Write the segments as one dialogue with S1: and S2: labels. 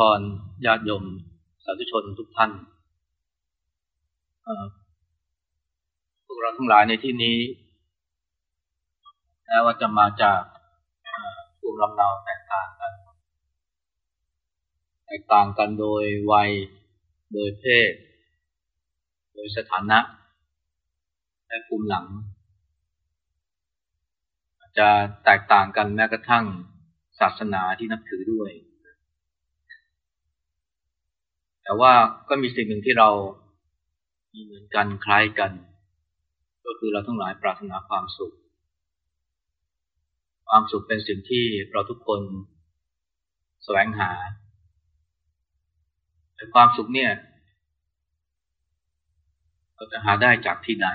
S1: ญพรญาติโยมสาธุชนทุกท่านพวกเราทั้งหลายในที่นี้แม้ว่าจะมาจากภูมิลำเนาแตกต่างกัน แตกต่างกันโดยวัย โดยเพศ โดยสถานะ และภูมิหลัง จะแตกต่างกันแม้กระทั่งศาสนาที่นับถือด้วย แต่ว่าก็มีสิ่งหนึ่งที่เรามีเหมือนกันคล้ายกัน ก็คือเราทั้งหลายปรารถนาความสุข ความสุขเป็นสิ่งที่เราทุกคนแสวงหาแต่ความสุขเนี่ยเราจะหาได้จากที่ไหน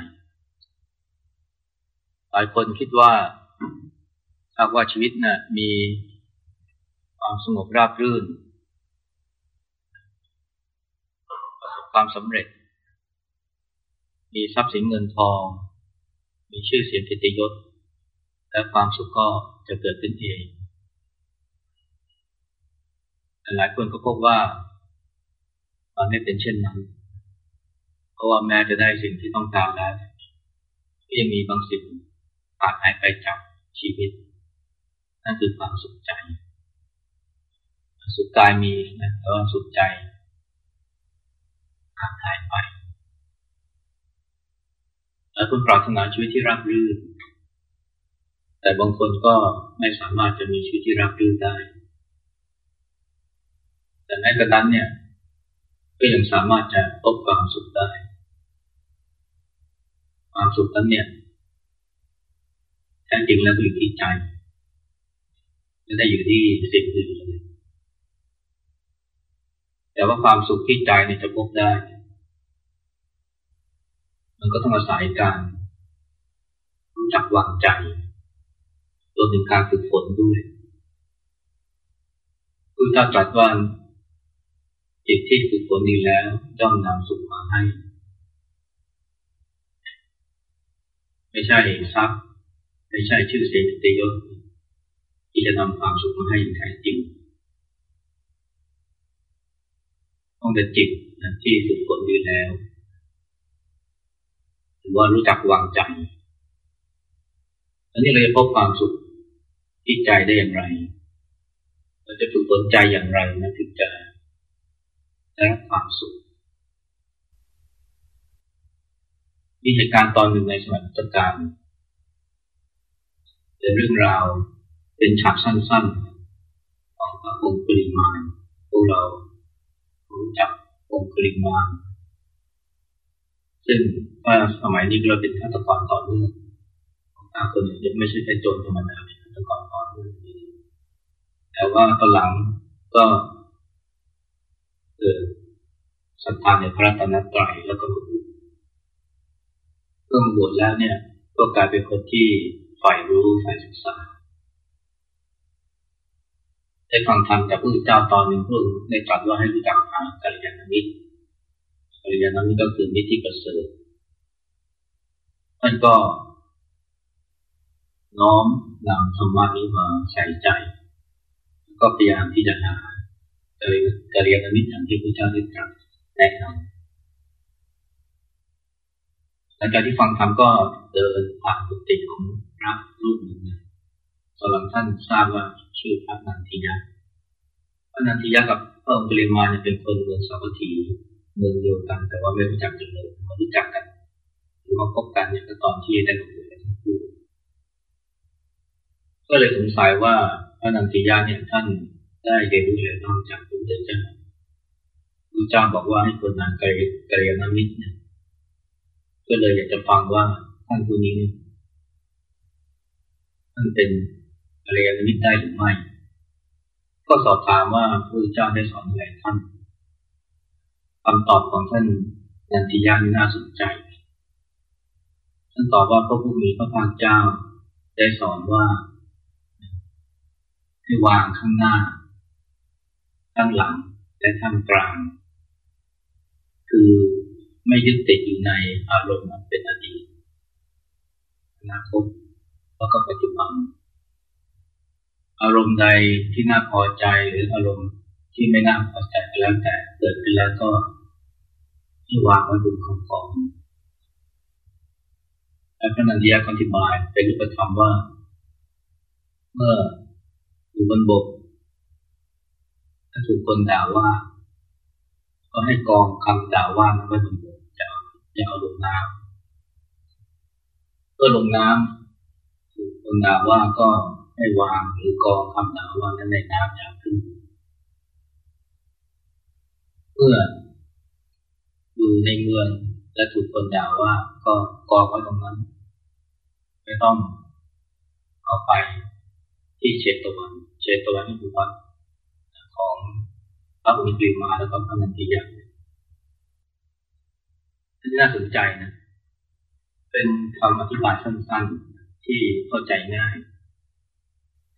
S1: หลายคนคิดว่าถ้าว่าชีวิตนะ่ะมีความสงบราบรื่น ความสำเร็จ มีทรัพย์สินเงินทอง มีชื่อเสียงกิตยศ และความสุขก็จะเกิดขึ้นเอง หลายคนก็พบว่ามันไม่เป็นเช่นนั้น เพราะว่าแม้จะได้สิ่งที่ต้องการแล้วก็ยังมีบางสิ่งขาดหายไปจากชีวิต นั่นคือความสุขใจ สุขกายมีนะแต่ว่าสุขใจ ขาดหายไป และคุณปรารถนาชีวิตที่ราบรื่น แต่บางคนก็ไม่สามารถจะมีชีวิตที่ราบรื่นได้ แต่แม้กระนั้นเนี่ย ก็ยังสามารถจะพบความสุขได้ ความสุขนั้นเนี่ยแท้จริงแล้วอยู่ที่ใจไม่ได้อยู่ที่สิ่งอื่นเลย แต่ว่าความสุขที่ใจเนี่ยจะพบได้ มันก็ต้องอาศัยการรู้จักวางใจรวมถึงการฝึกฝนด้วยคือถ้าตรัสว่าจิตที่ฝึกฝนดีแล้วย่อมนำสุขมาให้ ไม่ใช่ทรัพย์ ไม่ใช่ชื่อเสียงติยศที่จะนำความสุขมาให้อย่างแท้จริง ต้องเป็นจิตที่ฝึกฝนดีแล้วหรือว่ารู้จักวางใจอันนี้เราจะพบความสุขที่ใจได้อย่างไร เราจะฝึกฝนใจอย่างไรนะถึงจะได้รับความสุขมีเหตุการณ์ตอนหนึ่งในสมัยพุทธกาลเป็นเรื่องราวเป็นฉากสั้นๆ ของพระองค์ปริมาณพวกเรา รู้จักองค์กริมานซึ่งว่าสมัยนี้เราเป็นฆาตกรต่อเนื่องตางคนยังไม่ใช่แค่โจรธรรมดาเป็นฆาตกรต่อเนื่องแต่ว่าตอนหลังก็เกิดศรัทธาในพระตนตรัยแล้วก็เมื่อบวชแล้วเนี่ยก็กลายเป็นคนที่ฝ่ายรู้ฝ่ายศึกษา ได้ฟังธรรมจากพระพุทธเจ้าตอนหนึ่งพระองค์ได้ตรัสว่าให้รู้จักหากัลยาณมิตรกัลยาณมิตรก็คือมิตรที่ประเสริฐท่านก็ น้อมนำธรรมะนี้มาใส่ใจ ก็พยายามที่จะหากัลยาณมิตรอย่างที่พระเจ้าได้ตรัสแนะนำหลังจากที่ฟังธรรมก็เดินผ่านกุฏิของพระรูปหนึ่ง ตอนหลังท่านทราบว่าชื่อพระนันทิยะพระนันทิยะกับพระองค์ปริมาเนี่ยเป็นคนเมืองสาวัตถีเมืองเดียวกัน แต่ว่าไม่รู้จักกันเลยมารู้จักกันหรือว่าพบกันเนี่ยก็ตอนที่ได้ลงมือกันทั้งคู่ก็เลยสงสัยว่าพระนันทิยะเนี่ยท่านได้เรียนรู้อะไรบ้างจากพระพุทธเจ้าพระเจ้าบอกว่าให้คนนั้นกระยามิตรเนี่ยก็เลยอยากจะฟังว่าท่านผู้นี้ท่านเป็น อะไรยาณมิตรได้หรือไม่ ก็สอบถามว่าพระเจ้าได้สอนอะไรท่านคำตอบของท่านนันทิยาน่าสนใจ ท่านตอบว่าพระผู้มีพระภาคเจ้าได้สอนว่า ให้วางข้างหน้า ข้างหลัง และข้างกลาง คือไม่ยึดติดอยู่ในอารมณ์เป็นอดีตอนาคตแล้วก็ปัจจุบัน อารมณ์ใดที่น่าพอใจหรืออารมณ์ที่ไม่น่าพอใจแล้วแต่เกิดขึ้นแล้วก็ที่วางไว้บนของกองและพระนันทียอธิบายเป็นรูปธรรมว่า เมื่ออยู่บนบกถ้าถูกคนด่าว่า ก็ให้กองคำด่าว่านั้นไว้บนบกจะจะเอาลงน้ำก็ลงน้ำถูกคนด่าว่าก็ ให้วางหรือกองคำด่าว่านั้นในน้ำอย่างขึ้นเมื่ออยู่ในเมืองและถูกคนด่าว่าก็กองไว้ตรงนั้น ไม่ต้องเอาไปที่เชตวัน เชตวันนี่คือวัดของพระอุตริมาแล้วก็พระนันทิยาที่น่าสนใจนะ เป็นคำอธิบายสั้นๆที่เข้าใจง่าย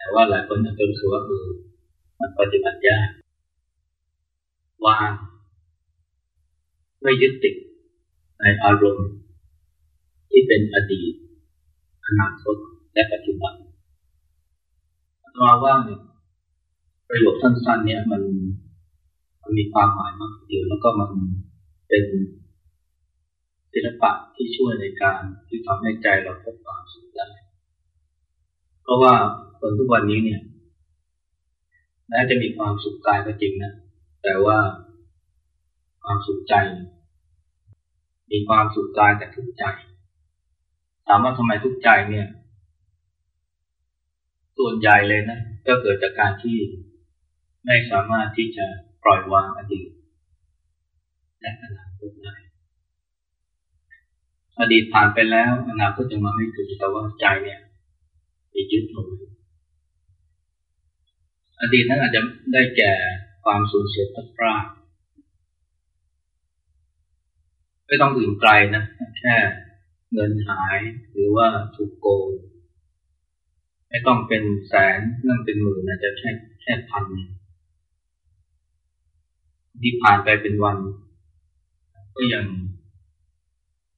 S1: แต่ว่าหลายคนอาจจะรู้สึกว่าเออมันปฏิบัติยากวางไม่ยึดติดในอารมณ์ที่เป็นอดีตอนาคตและปัจจุบันเราว่าเนี่ยประโยคสั้นๆ เนี่ยมันมันมีความหมายมากเดียวแล้วก็มันเป็นศิลปะที่ช่วยในการที่ทำให้ใจเราพบความสุขได้เพราะว่า คนทุกวันนี้เนี่ยแม้จะมีความสุขกายก็จริงนะ แต่ว่าความสุขใจ มีความสุขกายแต่ทุกข์ใจ ถามว่าทำไมทุกข์ใจเนี่ย ส่วนใหญ่เลยนะ ก็เกิดจากการที่ไม่สามารถที่จะปล่อยวางอดีตและอนาคตได้อดีตผ่านไปแล้วอนาคตจะมาไม่ถึงแต่ว่าใจเนี่ยไปยึดลง อดีตนั้นอาจจะได้แก่ความสูญเสียพัดพลาดไม่ต้องอื่นไกลนะ แค่เงินหายหรือว่าถูกโกงไม่ต้องเป็นแสนนั่งเป็นหมื่นอาจจะแค่แค่พันที่ผ่านไปเป็นวัน ก็ยัง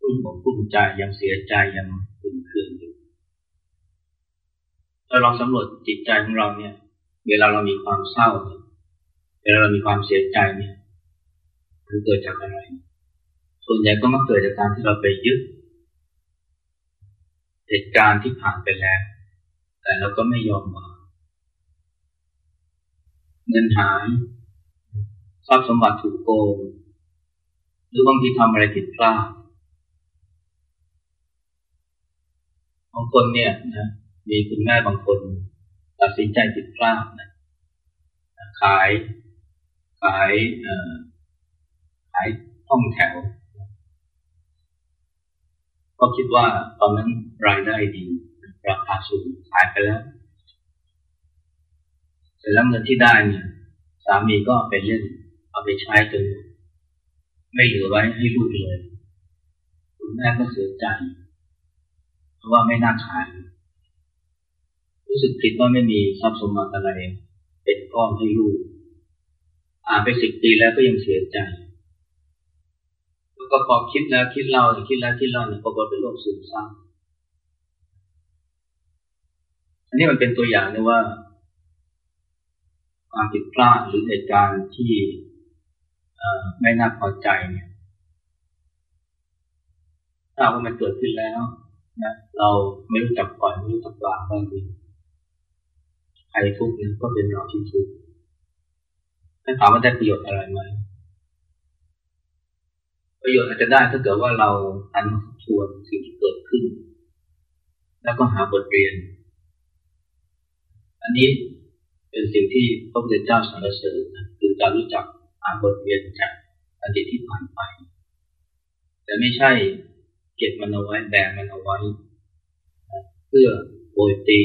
S1: รุ่มอกรุ่มใจยังเสียใจยังขุ่นเคืองอยู่ถ้าเราสำรวจจิตใจของเราเนี่ย เวลาเรามีความเศร้า เวลาเรามีความเสียใจเนี่ยมันเกิดจากอะไร ส่วนใหญ่ก็มาเกิดจากการที่เราไปยึดเหตุการณ์ที่ผ่านไปแล้ว แต่เราก็ไม่ยอมวางเงินหายทรัพย์สมบัติถูกโกงหรือบางทีทำอะไรผิดพลาดบางคนเนี่ยนะมีคุณแม่บางคน ตัดสินใจผิดพลาดนะขายขายขายท่องแถว ก็คิดว่าตอนนั้นรายได้ดีราคาสูงขายไปแล้วเสร็จแล้วเงินที่ได้เนี่ยสามีก็ไปเล่นเอาไปใช้จนไม่เหลือไว้ให้ลูกเลยคุณแม่ก็เสียใจเพราะว่าไม่น่าขาย รู้สึกผิดว่าไม่มีทรัพย์สมบัติอะไรเป็นก้อนให้ลูก อ่านไปสิบปีแล้วก็ยังเสียใจ แล้วก็พอคิดแล้วคิดเล่าคิดแล้วคิดเล่าเนี่ยปรากฏเป็นโรคซึมเศร้าอันนี้มันเป็นตัวอย่างนะว่าความผิดพลาดหรือเหตุการณ์ที่ไม่น่าพอใจเนี่ยถ้าว่ามันเกิดขึ้นแล้วนะเราไม่รู้จักปล่อยไม่รู้จักวางบางที ทุกข์เนี่ยก็เป็นเราที่ทุกข์ถ้าถามว่าได้ประโยชน์อะไรไหมประโยชน์อาจจะได้ถ้าเกิดว่าเราอันทวนสิ่งที่เกิดขึ้น แล้วก็หาบทเรียน อันนี้เป็นสิ่งที่พระพุทธเจ้าสรรเสริญคือการรู้จักหาบทเรียนจากอดีตที่ผ่านไป แต่ไม่ใช่เก็บมันเอาไว้แบงมันเอาไว้ เพื่อโอยตี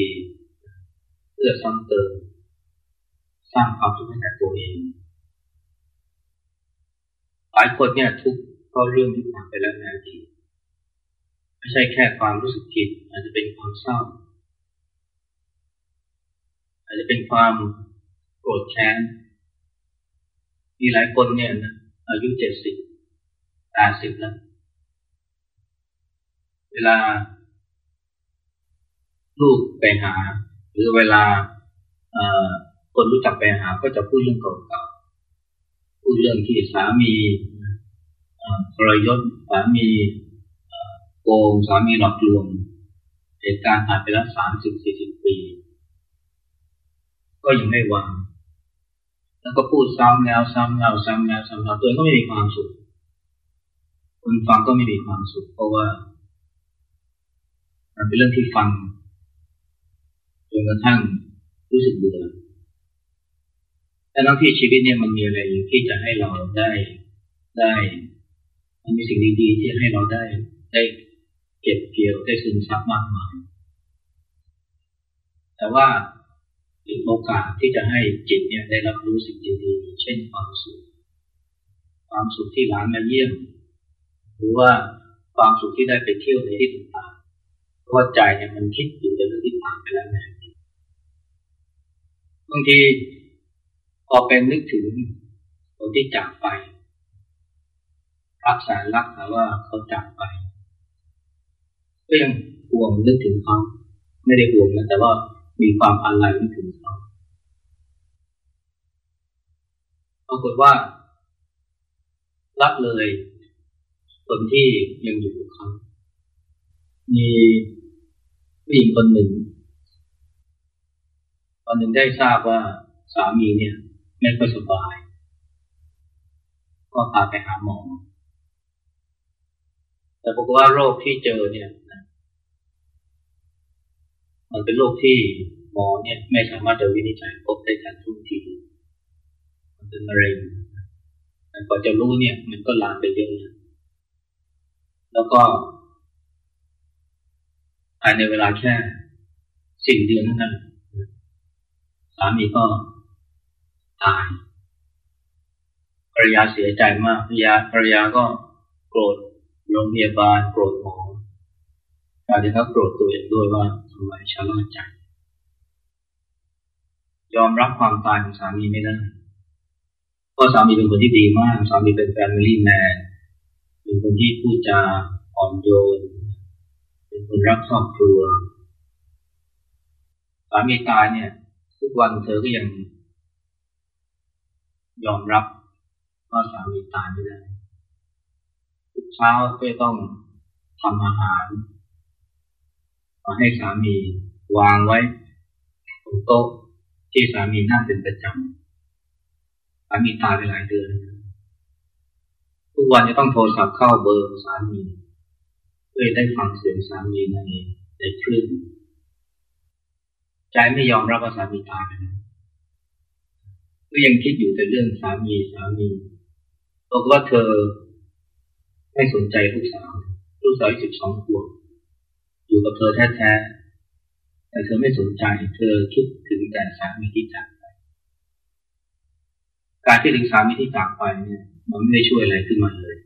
S1: พื่อซ้ำเติมสร้างความทุกข์ให้กับตัวเองหลายคนเนี่ยทุกก็เรื่องที่ผ่านไปแล้วในอดีตไม่ใช่แค่ความรู้สึกผิดอาจจะเป็นความเศร้า อาจจะเป็นความโกรธแค้นมีหลายคนเนี่ยนะอายุเจ็ดสิบแปดสิบแล้ว เวลาลูกไปหา หรือเวลาคนรู้จักไปหาก็จะพูดเรื่องเก่าๆพูดเรื่องที่สามีทรยศสามีโกงสามีหลอกลวงเหตุการณ์ผ่านไปแล้วสามสิบสี่สิบปี ก็ยังไม่วางแล้วก็พูดซ้ำแล้วซ้ำแล้วซ้ำแล้วซ้ำแล้วตัวเองก็ไม่มีความสุขคนฟังก็ไม่มีความสุขเพราะว่า มันเป็นเรื่องที่ฟัง นกระทั่งรู้สึกเบื่อแต่ทั้งที่ชีวิตเนี่ยมันมีอะไรที่จะให้เราได้ได้ มันมีสิ่งดีๆที่ให้เราได้ได้เก็บเกี่ยวได้ซึมซับมากมายแต่ว่าโอกาสที่จะให้จิตเนี่ยได้รับรู้สิ่งดีๆ เช่นความสุข ความสุขที่หลานมาเยี่ยม หรือว่าความสุขที่ได้ไปเที่ยวในที่ต่างๆเพราะใจเนี่ยมันคิดอยู่ในเรื่องที่ผ่านไปแล้วนะางทีพอเป็นนึกถึงคนที่จากไปรักษารักแต่ว่าเขาจากไปก็ยังห่วงนึกถึงเขาไม่ได้ห่วงนะแต่ว่ามีความอาลัยนึกถึงเขาปรากฏว่าละเลยคนที่ยังอยู่กับเขามีผู้หญิงคนหนึ่ง วันหนึ่งได้ทราบว่าสามีเนี่ย ไม่ค่อยสบาย ก็พาไปหาหมอ แต่ปรากฏว่าโรคที่เจอเนี่ยมันเป็นโรคที่หมอเนี่ย ไม่สามารถจะวินิจฉัยพบได้ทันทุกทีมันเป็นมะเร็งแต่พอจะรู้เนี่ย มันก็ลามไปเยอะแล้วก็ภายในเวลาแค่สี่เดือนเท่านั้น สามีก็ตายภรรยาเสียใจมากภรรยาภรรยาก็โกรธโรงพยาบาลโกรธหมอการที่เขาโกรธตัวเองด้วยว่าทำไมชะล่าใจ ยอมรับความตายของสามีไม่ได้เพราะสามีเป็นคนที่ดีมาก สามีเป็นแฟมิลี่แมนเป็นคนที่พูดจาอ่อนโยน เป็นคนรักครอบครัว สามีตายเนี่ย ทุกวันเธอก็ยัง ยอมรับว่าสามีตายไม่ได้ทุกเช้าก็ต้องทำอาหารมาให้สามีวางไว้บนโต๊ะที่สามีนั่งเป็นประจำสามีตายไปหลายเดือนทุกวันจะต้องโทรศัพท์เข้าเบอร์สามีเพื่อได้ฟังเสียงสามีในในคลื่น ใจไม่ยอมรับว่าสามีตายไปแล้วก็ยังคิดอยู่แต่เรื่องสามีสามีบอกว่าเธอไม่สนใจลูกสาวลูกสาวสิบสองขวบอยู่กับเธอแท้ๆแต่เธอไม่สนใจ เธอคิดถึงแต่สามีที่จากไป การที่ถึงสามีที่จากไปเนี่ย มันไม่ได้ช่วยอะไรขึ้นมาเลย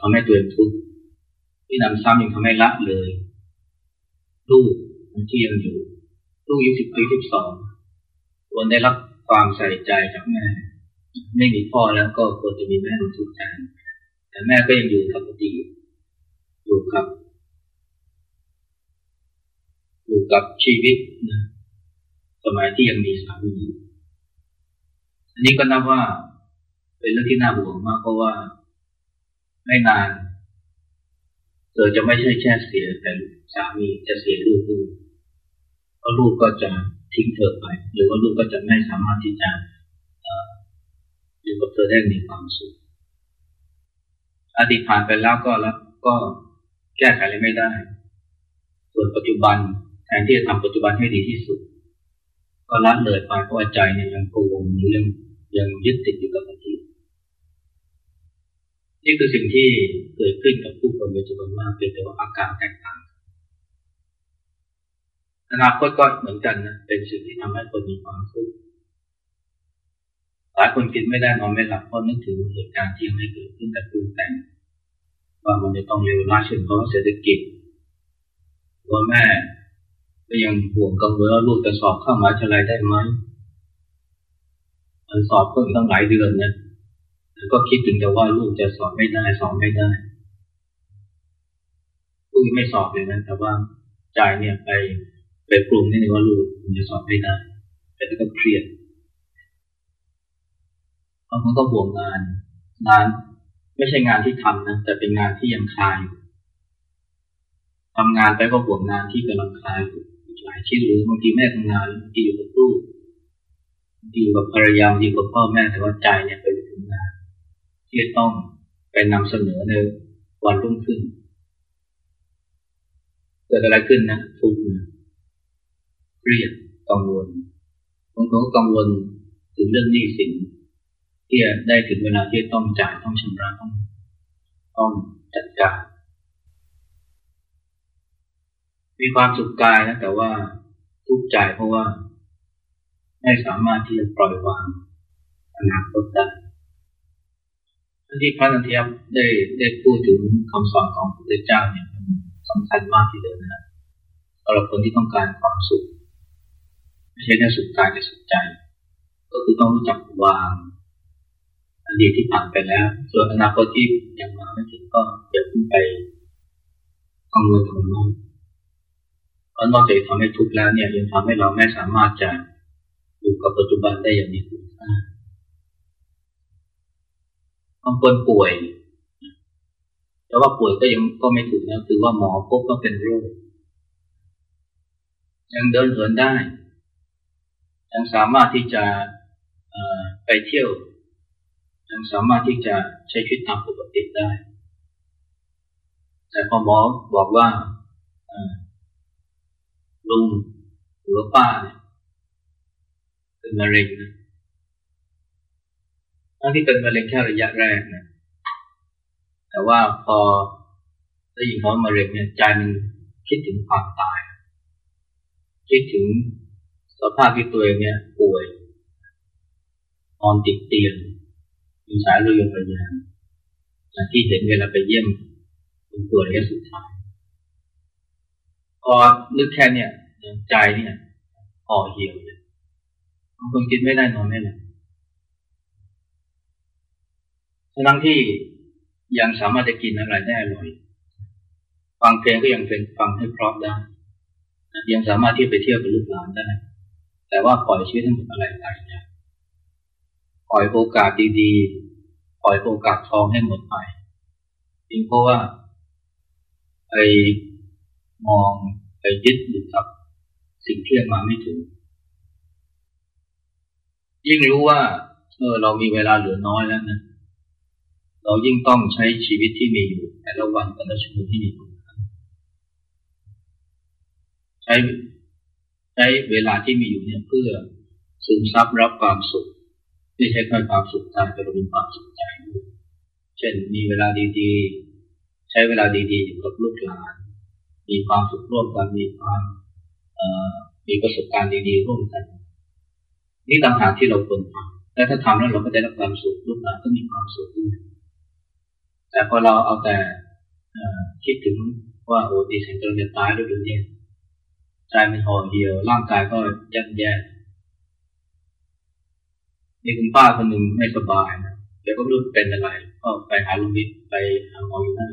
S1: ทำให้ตัวเองทุกข์ที่นำซ้ำยังทำให้ละเลย ลูก ที่ยังอยู่ลูกอายุสิบอายุสิบสองควรได้รับความใส่ใจจากแม่ ไม่มีพ่อแล้วก็ควรจะมีแม่ทุกท่านแต่แม่ก็ยังอยู่กับปกติอยู่กับ อยู่กับชีวิตนะสมัยที่ยังมีสามีอันนี้ก็นับว่าเป็นเรื่องที่น่าห่วงมากเพราะว่าไม่นานเธอจะไม่ใช่แค่เสียแต่สามีจะเสียลูกด้วย เพราะลูกก็จะทิ้งเธอไป หรือว่าลูกก็จะไม่สามารถที่จะอยู่กับเธอได้มีความสุขอดีตผ่านไปแล้วก็แล้วก็แก้ไขอะไรไม่ได้ ส่วนปัจจุบันแทนที่จะทำปัจจุบันให้ดีที่สุด ก็ละเลยไปเพราะใจเนี่ยยังกังวลยังยังยึดติดอยู่กับอดีตนี่คือสิ่งที่เกิดขึ้นกับผู้คนเป็นจำนวนมากเป็นแต่ว่าอาการแตกต่าง อนาคตก็เหมือนกันนะเป็นสิ่งที่ทำให้คนมีความทุกข์หลายคนกินไม่ได้นอนไม่หลับเพราะนึกถึงเหตุการณ์ที่ยังไม่เกิดขึ้นแต่ปรุงแต่งว่ามันจะต้องเร็วร้ายเช่นเพราะเศรษฐกิจว่าแม่ก็ยังห่วงกังวลว่าลูกจะสอบเข้ามหาวิทยาลัยได้ไหมมันสอบก็ต้องหลายเดือนนะแล้วก็คิดถึงแต่ว่าลูกจะสอบไม่ได้สอบไม่ได้ลูกยังไม่สอบเลยนะแต่ว่าใจเนี่ยไป ไปปรุงนี่ว่าลูกจะสอบไม่ได้แต่ก็เครียดบางคนก็ห่วงงานงาน ไม่ใช่งานที่ทำนะแต่เป็นงานที่ยังคาอยู่ทำงานไปก็ห่วงงานที่กำลังคาอยู่หลายชิ้นหรือบางทีแม่ทำงานบางทีอยู่กับลูกบางทีอยู่กับภรรยาบางทีกับพ่อแม่แต่ว่าใจเนี่ยไปถึงงาน ที่ต้องไปนำเสนอในวันรุ่งขึ้นเกิดอะไรขึ้นนะทุกข์ รียดกังวลบางคนก็กังวลถึงเรื่องหนี้สินที่ได้ถึงเวลาที่ต้องจ่ายต้องชำระต้องต้องจัดการ มีความสุขกายนะแต่ว่าทุกข์ใจเพราะว่า ไม่สามารถที่จะปล่อยวางอนาคตได้ที่พระนันทยบได้ได้พูดถึงคำสอนของพระพุทธเจ้าเนี่ยสำคัญมากทีเดียวนะสำหรับคนที่ต้องการความสุข ไม่ใช่แค่สุขกายแต่สุขใจ ก็คือต้องรู้จักวางอดีตที่ผ่านไปแล้ว ส่วนอนาคตที่ยังมาไม่ถึงก็อย่าเพิ่งไปกังวลกับมันเพราะนอกจากทำให้ทุกข์แล้วเนี่ยยังทำให้เราไม่สามารถจะอยู่กับปัจจุบันได้อย่างมีคุณค่าบางคนป่วยแต่ว่าป่วยก็ยังก็ไม่ถูกนะคือว่าหมอพบว่าเป็นโรคยังเดินเหินได้ ยังสามารถที่จะไปเที่ยวยังสามารถที่จะใช้ชีวิตตามปกติได้ แต่พอหมอบอกว่าลุงหรือป้าเนี่ยเป็นมะเร็งนะทั้งที่เป็นมะเร็งแค่ระยะแรกนะแต่ว่าพอได้ยินเขามะเร็งเนี่ยใจมันคิดถึงความตาย คิดถึง สภาพที่ตัวเองเนี่ยป่วยนอนติดเตียงมีสายโรงพยาบาลอย่างที่เห็นเวลาไปเยี่ยมคนป่วยระยะสุดท้ายพอนึกแค่เนี่ยใจเนี่ยห่อเหี่ยวเลยบางคนกินไม่ได้นอนไม่หลับทั้งที่ยังสามารถจะกินอะไรได้อร่อย ฟังเพลงก็ยังเป็นฟังให้เพราะได้ ยังสามารถที่ไปเที่ยวกับลูกหลานได้ แต่ว่าปล่อยชีวิตทั้งหมดอะไรไปเนี่ยปล่อยโอกาสดีๆ ปล่อยโอกาสทองให้หมดไปจริงเพราะว่าไอ้มองไปยึดอยู่กับสิ่งที่มาไม่ถึง ยิ่งรู้ว่า เออเรามีเวลาเหลือน้อยแล้วนะ เรายิ่งต้องใช้ชีวิตที่มีอยู่แต่ละวันแต่ละชั่วโมงที่มีคุณค่าใช้ ช้เวลาที่มีอยู่เนี่ยเพื่อซึมซับรับความสุขไม่ใช่แค่ความสุขกายแต่เรามีความสุขใจด้วยเช่นมีเวลาดีๆ ใช้เวลาดีๆอยู่กับลูกหลาน มีความสุขร่วมกันมีความมีประสบการณ์ดีๆร่วมกัน นี่ต่างหากที่เราควรทำและถ้าทำแล้วเราก็ได้รับความสุขลูกหลานก็มีความสุขด้วยแต่พอเราเอาแต่คิดถึงว่าโอ้ดีเซนต์จะตายด้วยเนี่ย ใจมันห่อเหี่ยว ร่างกายก็ยันแย่นี่คุณป้าคนหนึ่งไม่สบายนะเดี๋ยวก็รู้เป็นอะไรก็ไปหาลุงวิทย์ไปหาหมออยู่นั่น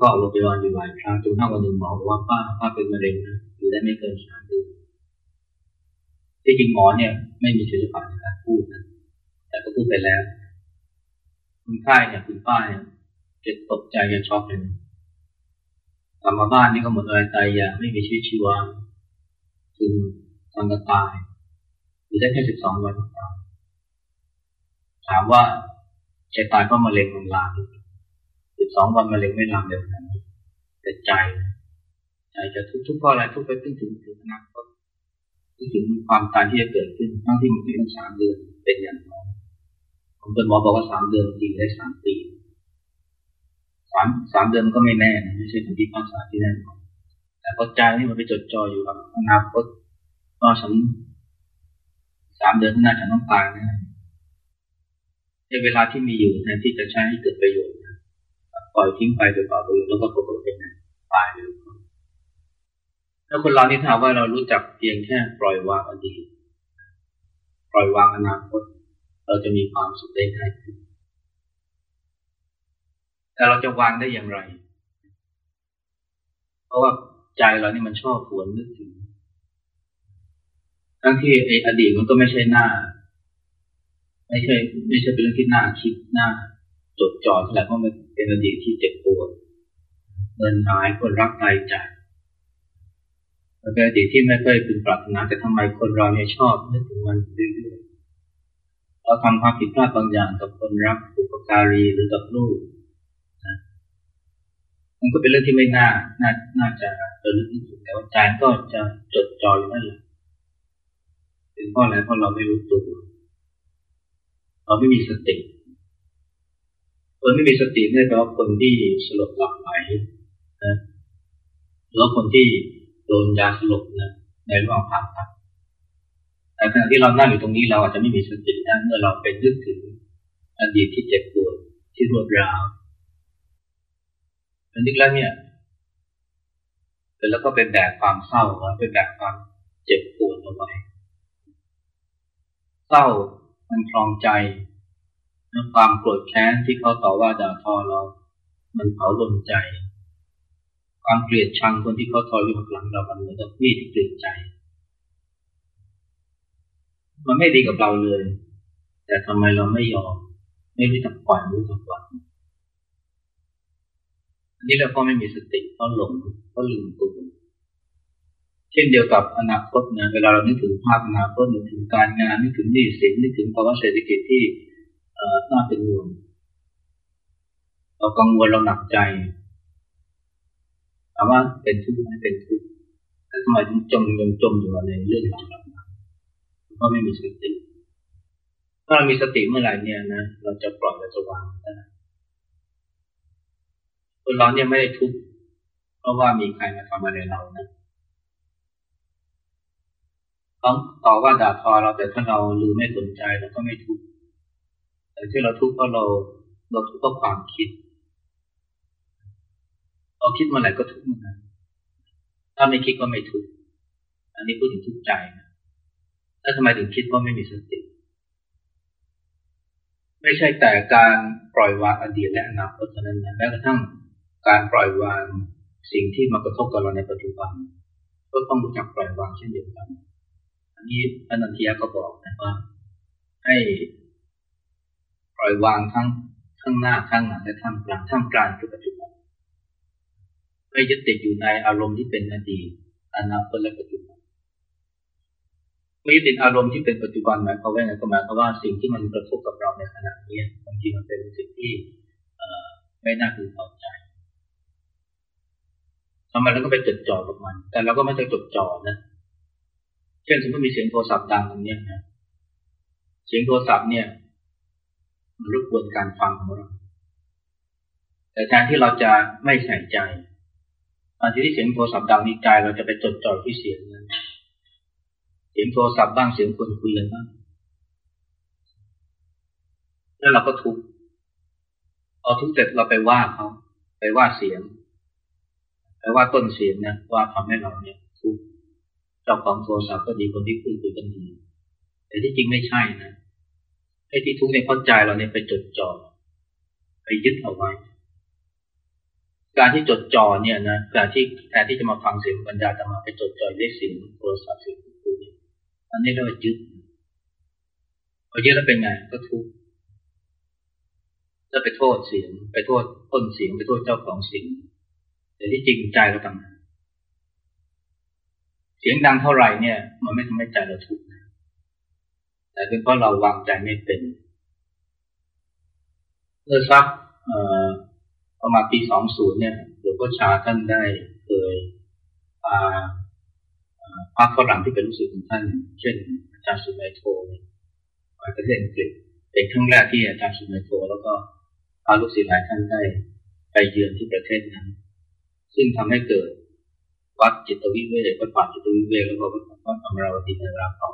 S1: ก็ออกโรงพยาบาลอยู่หลายครั้งจนทั้งวันหนึ่งหมอบอกว่าป้าป้าเป็นมะเร็งนะอยู่ได้ไม่เกินสามเดือนที่จริงหมอเนี่ย ไม่มีศิลปะในการพูดนะแต่ก็พูดไปแล้วคุณค่ายเนี่ยคุณป้าเนี่ยจะตกใจจะช็อกเลย ลับมาบ้านนี่ก็หมดอะไรตายอย่างไม่มีชีวิตชีวาคือทำกระตายอยู่ได้แค่สิบสองวันตายถามว่าจะตายเพราะมะเร็งมันลามสิบสองวันมะเร็งไม่ลามเดียวกันแต่ใจใจจะทุกทุกเพราะอะไรทุกไปถึงถึงถึงอนาคตถึงความตายที่จะเกิดขึ้นทั้งที่มันเป็นสามเดือนเป็นอย่างน้อยผมเป็นหมอบอกว่าสามเดือนจริงได้สามปี สามสามเดือนก็ไม่แน่ไม่ใช่ถึงที่ภาษาที่แน่นอนแต่พอใจนี่มันไปจดจ่ออยู่กับอนาคตก็ฉันสามเดือนข้างหน้าฉันต้องตายนะในเวลาที่มีอยู่แทนที่จะใช้ให้เกิดประโยชน์ปล่อยทิ้งไปโดยเปล่าประโยชน์แล้วก็ปรากฏเป็นตายเลยแล้วคนเรานี่ถามว่าเรารู้จักเพียงแค่ปล่อยวางอดีตปล่อยวางอนาคต เราจะมีความสุขได้ง่ายขึ้น แต่เราจะวางได้อย่างไร เพราะว่าใจเรานี่มันชอบหวนนึกถึง ทั้งที่ไอ้อดีตมันก็ไม่ใช่หน้า ไม่ใช่ ไม่ใช่เป็นเรื่องที่น่าคิดน่าจดจ่อเท่าไหร่เพราะมันเป็นอดีตที่เจ็บปวดเงินหายคนรักตายจากมันเป็นอดีตที่ไม่เคยเป็นปรารถนาแต่ทำไมคนเราเนี่ยชอบนึกถึงมันเรื่อยๆเราทำความผิดพลาดบางอย่างกับคนรักบุปการีหรือกับลูก มันก็เป็นเรื่องที่ไม่น่า น่า น่าจะระลึกถึงแต่ว่าใจก็จะจดจ่ออยู่นั่นแหละเป็นเพราะอะไรเพราะเราไม่รู้ตัว เราไม่มีสติ คนไม่มีสติเนี่ยแปลว่าคนที่สลบหลับไหลนะหรือคนที่โดนยาสลบนะในระหว่างผ่าตัดแต่ขณะที่เรานั่งอยู่ตรงนี้เราอาจจะไม่มีสตินะเมื่อเราไปนึกถึงอดีตที่เจ็บปวดที่รวดร้าวันึกแล้วเนี่ยแล้วก็เป็นแบกความเศร้าเป็นแบกความเจ็บปวดเอาไว้เศร้ามันคลองใจและความโกรธแค้นที่เขาต่อว่าด่าทอเรา มันเผาลนใจ ความเกลียดชังคนที่เขาทอยอยู่หลังเรา มันเหมือนกับมีดที่เกลียดใจ มันไม่ดีกับเราเลย แต่ทำไมเราไม่ยอม ไม่รู้จักปล่อยรู้จักวาง อันนี้เราก็ไม่มีสติเพราหลงเพราลืมตัวเช่นเดียวกับอนาคตนะเวลาเรานึกถึงภาพอนาคตนึกถึงการงานนึกถึงหนี้สินนึกถึงภาวะเศรษฐกิจที่น่าเป็นห่วงเรากังวลเราหนักใจถามว่าเป็นทุกข์ไหมเป็นทุกข์แต่ทำไมถึงจมยังจมอยู่ในเรื่องเหล่านั้นเพราะไม่มีสติถ้าเรามีสติเมื่อไหร่เนี่ยนะเราจะปล่อยเราจะวางได้ คนเราเนี่ยไม่ได้ทุกข์เพราะว่ามีใครมาทำอะไรเรานะเขาต่อว่าด่าทอเราแต่ถ้าเราลืมไม่สนใจเราก็ไม่ทุกข์แต่ที่เราทุกข์เพราะเราเราทุกข์เพราะความคิดเราคิดเมื่อไหร่ก็ทุกข์เมื่อนั้นถ้าไม่คิดก็ไม่ทุกข์อันนี้พูดถึงทุกข์ใจนะแล้วทำไมถึงคิดว่าไม่มีสติไม่ใช่แต่การปล่อยวางอดีตและอนาคตเท่านั้นนะแม้กระทั่ง การปล่อยวางสิ่งที่มากระทบกับเราในปัจจุบัน ก็ต้องรู้จักปล่อยวางเช่นเดียวกัน อันนี้อนันทียก็บอกนะว่า ให้ปล่อยวางทั้งข้างหน้าข้างหลังและท่ามกลางท่ามกลางคือปัจจุบันไม่ยึดติดอยู่ในอารมณ์ที่เป็นอดีตอนาคตและปัจจุบันไม่ยึดติดอารมณ์ที่เป็นปัจจุบันหมายความว่าไงก็หมายความว่าสิ่งที่มันกระทบกับเราในขณะนี้บางทีมันเป็นสิ่งที่ไม่น่าพึงพอใจ ทำไมเราก็ไปจดจ่อกับมัน แต่เราก็ไม่ได้จดจ่อนะ เช่นสมมติมีเสียงโทรศัพท์ดังตรงนี้นะ เสียงโทรศัพท์เนี่ย มันรบกวนการฟังของเรา แต่แทนที่เราจะไม่ใส่ใจตอนที่เสียงโทรศัพท์ดังในใจเราจะไปจดจ่อที่เสียงนั้น เสียงโทรศัพท์บ้างเสียงคนคุยกันบ้าง แล้วเราก็ทุกข์พอทุกข์เสร็จเราไปว่าเขา ไปว่าเสียง ไปว่าต้นเสียงนะว่าทำให้เราเนี่ยทุกเจ้าของโทรศัพท์ก็ดีคนที่คุยคุยกันดี แต่ที่จริงไม่ใช่นะไอ้ที่ทุกข์ในเพราะใจเราเนี่ยไปจดจ่อไปยึดเอาไว้ การที่จดจ่อเนี่ยนะการที่แทนที่จะมาฟังเสียงบรรดาจะมาไปจดจ่อได้สิ่งโทรศัพท์สิ่งคุยอันนี้เรียกว่ายึดพอยึดแล้วเป็นไงก็ทุกข์จะไปโทษเสียง ไปโทษต้นเสียงไปโทษเจ้าของเสียง แต่ที่จริงใจเราทำเสียงดังเท่าไหร่เนี่ย มันไม่ทำให้ใจเราทุกข์แต่เป็นเพราะเราวางใจไม่เป็นเมื่อสักประมาณปีสองศูนย์เนี่ยหลวงพ่อชาท่านได้เคยพาพระฝรั่งที่เป็นลูกศิษย์ของท่าน เช่นอาจารย์สุนัยโทไปประเทศอังกฤษเป็นครั้งแรกที่อาจารย์สุนัยโทแล้วก็พาลูกศิษย์หลายท่านได้ไปเยือนที่ประเทศนั้น ซึ่งทำให้เกิดวัดจิตวิเวกวัดป่าจิตวิเวกแล้วก็วัดอมราวดีในรามต่อ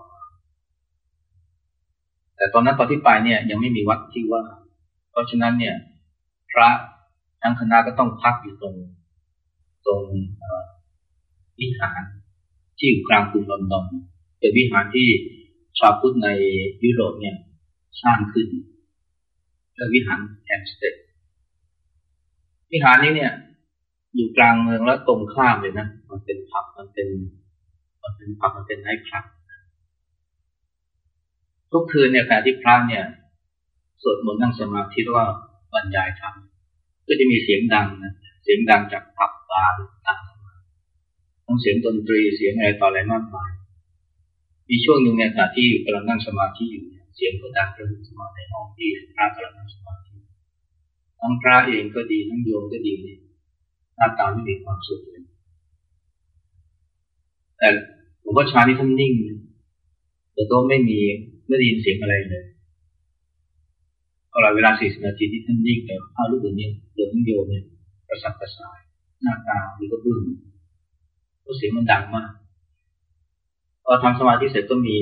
S1: แต่ตอนนั้นตอนที่ไปเนี่ยยังไม่มีวัดที่ว่า เพราะฉะนั้นเนี่ย พระทั้งคณะก็ต้องพักอยู่ตรงตรงวิหารที่อยู่กลางกรุงลอนดอนเป็นวิหารที่ชาวพุทธในยุโรปเนี่ยสร้างขึ้นเรียกวิหารแอมสเตดวิหารนี้เนี่ย อยู่กลางเมืองแล้วตรงข้ามเลยนะ มันเป็นผับมันเป็น มันเป็นผับมันเป็นไนท์คลับทุกคืนเนี่ยการที่พระเนี่ยสวดมนต์นั่งสมาธิว่าบรรยายธรรมก็จะมีเสียงดังนะเสียงดังจากผับบาร์ต่างๆทั้งเสียงดนตรีเสียงอะไรต่ออะไรมากมาย มีช่วงหนึ่งในขณะที่กำลังนั่งสมาธิอยู่เสียงก็ดังกระหึ่มมาในห้องที่พระกำลังนั่งสมาธิทั้งพระเองก็ดีทั้งโยมก็ดีเนี่ย หน้าตาไม่มีความสุขเลย แต่หลวงพ่อชาที่ท่านนิ่งแต่ก็ไม่มีไม่ได้ยินเสียงอะไรเลยเอเวลาสี่สิบนาทีที่ท่านนิ่งแต่พระรูปอื่นเนี่ยโยมทั้งโยมเนี่ยกระสับกระส่าย หน้าตาหรือก็บึ้งเพราะเสียงมันดังมากพอทำสมาธิเสร็จก็มี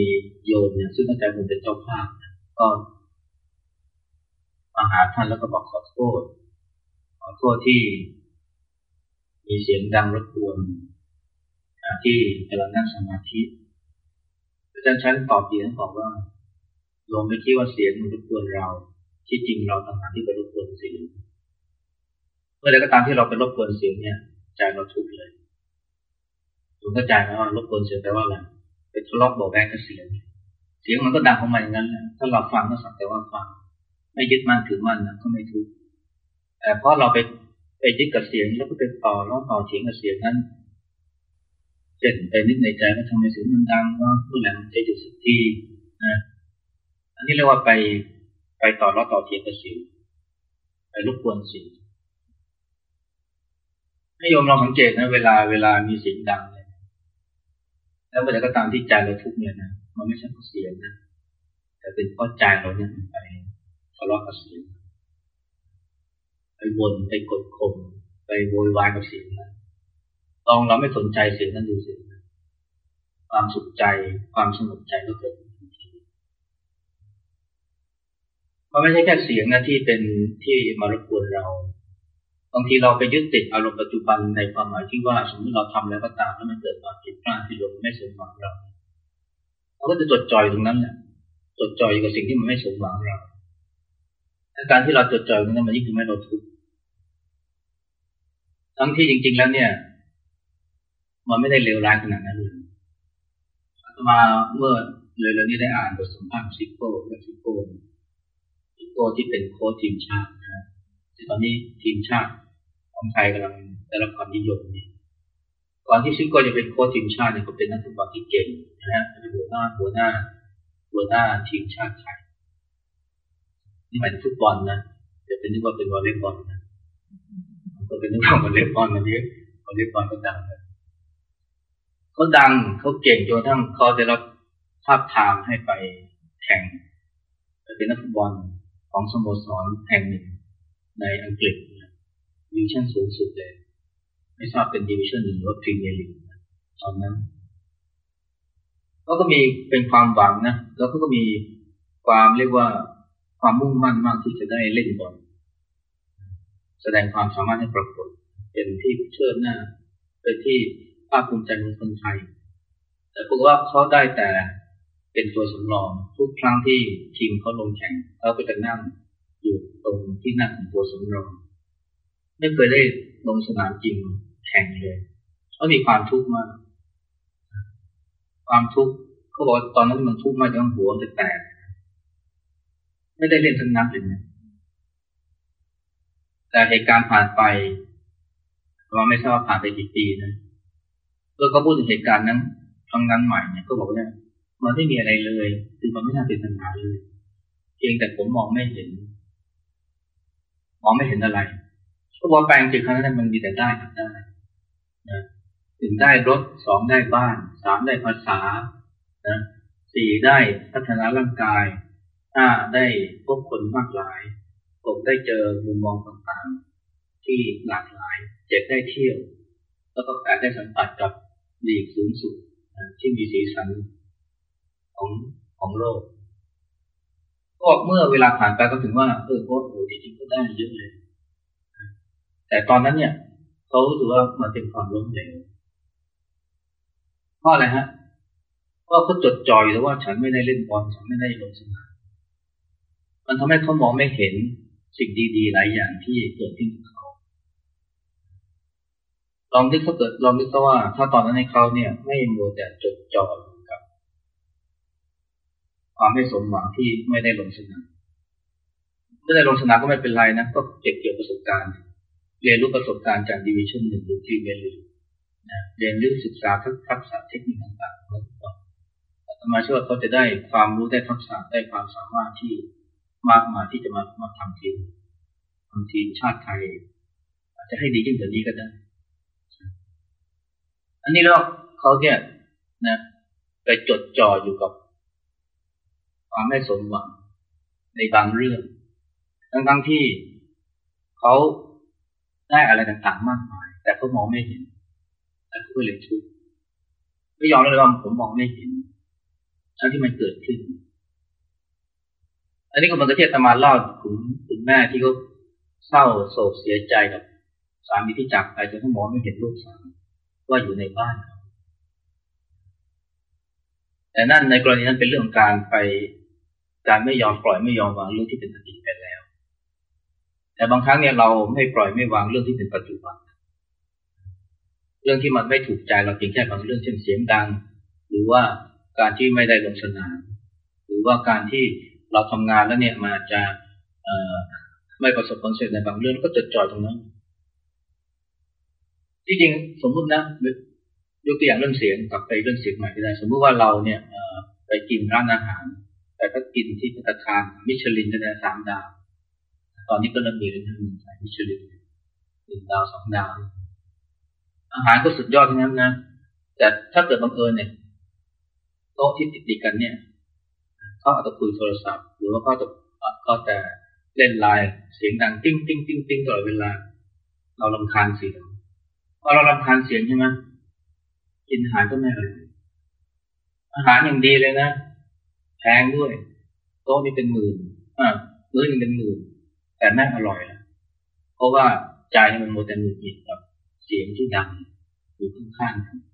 S1: โยมเนี่ยซึ่งตั้งแต่ผมเป็นเจ้าภาพก็มาหาท่านแล้วก็บอกขอโทษขอโทษที่ มีเสียงดังรบกวนที่กำลังนั่งสมาธิอาจารย์ชั้นตอบดีท่านบอกว่าลงไม่คิดว่าเสียงมันรบกวนเรา ที่จริงเราทำงหานที่ไปรบกวนเสียงเมื่อใดก็ตามที่เราไปรบกวนเสียงเนี่ยใจเราทุกข์เลยคุณเข้าใจมว่ารบกวนเสียงแปลว่าอะไรเป็นทะเลาะบอกแบงกับเสียง เสียงมันก็ดังของมันอย่างนั้นแหละถ้าเราฟังก็สักแต่ว่าฟัง ไม่ยึดมั่นถือมั่นนะก็ไม่ทุกข์แต่เพราะเราไป ไปยึดกับเสียงแล้วก็ไปต่อแล้วต่อเถียงกับเสียงนั้นเช่นไปนึกในใจว่าทำไมเสียงมันดังว่าเมื่อไหร่มันจะหยุดสักทีนะอันนี้เรียกว่าไปไปต่อแล้วต่อเถียงกับเสียงไปรบกวนเสียงให้โยมลองสังเกตนะเวลาเวลามีเสียงดังเนี่ยแล้วเมื่อไรก็ตามที่ใจเราทุกเนี่ยนะมันไม่ใช่เพราะเสียงนะแต่เป็นเพราะใจเราเนี่ยไปทะเลาะกับเสียง ไปวนไปกดข่มไปโวยวายกับเสียงนะลองเราไม่สนใจเสียงนั้นดูสิความสุขใจความสงบใจก็เกิดทันทีมันไม่ใช่แค่เสียงนะที่เป็นที่มารบกวนเราบางทีเราไปยึดติดอารมณ์ปัจจุบันในความหมายที่ว่าสมมติเราทำอะไรก็ตามแล้วมันเกิดความผิดพลาดที่เราไม่สมหวังเราเราก็จะจดจ่อยตรงนั้นแหละจดจ่อยกับสิ่งที่มันไม่สมหวังเราการที่เราจดจ่อตรงนั้นมันยิ่งทำให้เราทุกข์ ทั้งที่จริง ๆ แล้วเนี่ย มันไม่ได้เลวร้ายขนาดนั้นเลยมาเมื่อเลยๆนี้ได้อ่านบทสัมภาษณ์ซิโก้กับซิโก้ซิโก้ที่เป็นโค้ชทีมชาตินะที่ตอนนี้ทีมชาติของไทยกำลังได้รับความนิยมเนี่ยก่อนที่ซิโก้จะเป็นโค้ชทีมชาติเนี่ยเขาเป็นนักฟุตบอลที่เก่งนะฮะเป็นหัวหน้าหัวหน้าหัวหน้าทีมชาติไทยนี่หมายถึงฟุตบอลนะจะเป็นนึกว่าเป็นวอลเลย์บอลนะ เป็นนึกว่าวอลเลย์บอลมันเยอะวอลเลย์บอลก็ดังเลยเขาดังเขาเก่งจนกระทั่งเขาได้รับทาบทามให้ไปแข่งเป็นนักฟุตบอลของสโมสรแห่งหนึ่งในอังกฤษดิวิชั่นสูงสุดเลย ไม่ทราบเป็นดิวิชั่นหรือพรีเมียร์ลีกตอนนั้นเขาก็มีเป็นความหวังนะ แล้วเขาก็มีความเรียกว่าความมุ่งมั่นมากที่จะได้เล่นบอล แสดงความสามารถให้ปรากฏ เป็นที่เชิดหน้า เป็นที่ภาคภูมิใจของคนไทย แต่ปรากฏว่าเขาได้แต่เป็นตัวสำรอง ทุกครั้งที่ทีมเขาลงแข่งเขาก็จะนั่งอยู่ตรงที่นั่งของตัวสำรอง ไม่เคยได้ลงสนามจริงแข่งเลยเขามีความทุกข์มาก ความทุกข์เขาบอกตอนนั้นมันทุกข์มากจนหัวจะแตก ไม่ได้เล่นทั้งนัดเลยนะ แต่เหตุการณ์ผ่านไปเราไม่ทราบผ่านไปกี่ปีนะเมื่อเขาพูดถึงเหตุการณ์นั้นครั้งนั้นใหม่เนี่ยก็บอกว่ามันไม่มีอะไรเลยคือมันไม่น่าเป็นปัญหาเลย เพียงแต่ผมมองไม่เห็น มองไม่เห็นอะไรก็บอกแปลงจิตครั้งนั้นมันมีแต่ได้กับได้นะถึงได้รถสองได้บ้านสามได้ภาษานะสี่ได้พัฒนาร่างกายห้าได้พบคนมากหลาย ผมได้เจอมุมมองต่างๆ ที่หลากหลาย เจ็ดได้เที่ยว แล้วก็แปดได้สัมผัสกับดีกสูงสุดที่มีสีสันของของโลกก็เมื่อเวลาผ่านไปก็ถึงว่าเออโค้ชโอ้จริงๆก็ได้เยอะเลย แต่ตอนนั้นเนี่ยเขาถือว่ามันเป็นความล้มเหลวเพราะอะไรฮะเพราะเขาจดจ่อยแล้วว่าฉันไม่ได้เล่นบอลฉันไม่ได้ลงสนามมันทำให้เขามองไม่เห็น สิ่งดีๆ หลายอย่างที่เกิดขึ้นกับเขา ลองนึกเขาเกิดลองนึกว่า ถ้าตอนนั้นในเขาเนี่ย ไม่มัวแต่จดจ่อกับ ความไม่สมหวังที่ไม่ได้ลงสนาม
S2: ไม่ได้ลงสนามก็ไม่เป็นไรนะ ก็เก็บเกี่ยวประสบการณ์ เรียนรู้ประสบการณ์จากดิวิชั่นหนึ่งหรือที่เรียนรู้นะเรียนรู้ศึกษาทักษะเทคนิคต่างๆแล้วก็มาเชื่อว่าเขาจะได้ความรู้ได้ทักษะได้ความสามารถที่ มากมาที่จะมามาทำทีมทำทีมชาติไทย อาจจะให้ดียิ่งกว่านี้ก็ได้ อันนี้แล้วเขาเนี่ยนะไปจดจ่ออยู่กับ ความไม่สมหวังในบางเรื่อง ทั้งทั้งที่เขาได้อะไรต่างๆมากมาย แต่เขามองไม่เห็นแต่เขาก็เลยทุกข์ไม่ยอมเลยว่าผมมองไม่เห็นทั้งที่มันเกิดขึ้น อันนี้ก็มันก็เทียบตมาเล่าถึงคุณแม่ที่เขาเศร้าโศกเสียใจกับสามีที่จากไปจนเขามอไม่เห็นลูกสาวว่าอยู่ในบ้าน แต่นั่นในกรณีนั้นเป็นเรื่องการไปการไม่ยอมปล่อยไม่ยอมวางเรื่องที่เป็นอดีตไปแล้ว แต่บางครั้งเนี่ยเราไม่ปล่อยไม่วางเรื่องที่เป็นปัจจุบัน เรื่องที่มันไม่ถูกใจเราเพียงแค่บางเรื่องเช่นเสียงดัง หรือว่าการที่ไม่ได้ลงสนาม หรือว่าการที่ เราทำงานแล้วเนี่ยมาจะไม่ประสบผลสำเร็จในบางเรื่องก็จดจ่อยตรงนั้นที่จริงสมมตินะยกตัวอย่างเรื่องเสียงกลับไปเรื่องเสียงใหม่ก็ได้ สมมติว่าเราเนี่ยไปกินร้านอาหาร แต่ก็กินที่ภัตตาคารมิชลินก็ได้สามดาว ตอนนี้ก็เริ่มมีเรื่องนึงสายมิชลินหนึ่งดาวสองดาว อาหารก็สุดยอดทั้งนั้นนะแต่ถ้าเกิดบังเอิญเนี่ยโต๊ะที่ติดกันเนี่ย เขาอาจจะคุยโทรศัพท์ หรือว่าเขาจะเขาจะเล่นไลน์เสียงดังติ้งติ้งติ้งติ้งตลอดเวลา เรารำคาญเสียงพอเรารำคาญเสียงใช่ไหมกินอาหารก็ไม่อร่อยอาหารอย่างดีเลยนะแพงด้วยโต๊ะนี่เป็นหมื่นอ่ามื้อนึงเป็นหมื่นแต่ไม่อร่อยละเพราะว่าใจมันโมแต่หงุดหงิดกับเสียงที่ดังอยู่ข้างๆ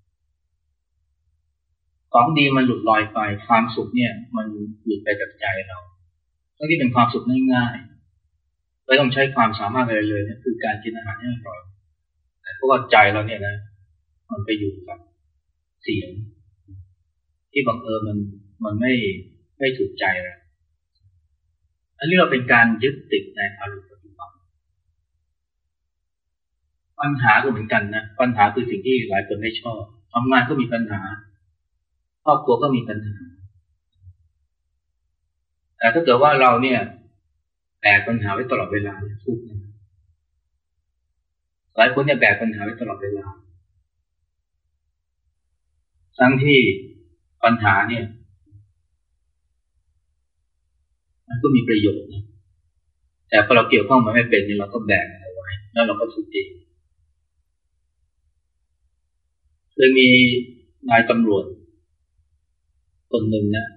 S2: ของดีมันหลุดลอยไปความสุขเนี่ย มันหลุดไปจากใจเราทั้งที่เป็นความสุขง่ายๆไม่ต้องใช้ความสามารถอะไรเลยเนี่ยคือการกินอาหารให้อร่อยแต่เพราะว่าใจเราเนี่ยนะ มันไปอยู่กับเสียง ที่บังเอิญมันมันไม่ไม่ถูกใจเราอันนี้เราเป็นการยึดติดในอารมณ์ปัจจุบันปัญหาก็เหมือนกันนะปัญหาคือสิ่งที่หลายคนไม่ชอบทำงานก็มีปัญหา รอบครัวก็มีปัญหา แต่ถ้าเกิดว่าเราเนี่ยแบกปัญหาไว้ตลอดเวลาทุกข์หลายคนเนี่ยแบกปัญหาไว้ตลอดเวลา ทั้งที่ปัญหาเนี่ย มันก็มีประโยชน์นะแต่พอเราเกี่ยวข้องมันไม่เป็นเนี่ยเราก็แบกเอาไว้ แล้วเราก็ทุกข์เองเคยมีนายตำรวจ คนหนึ่งนะ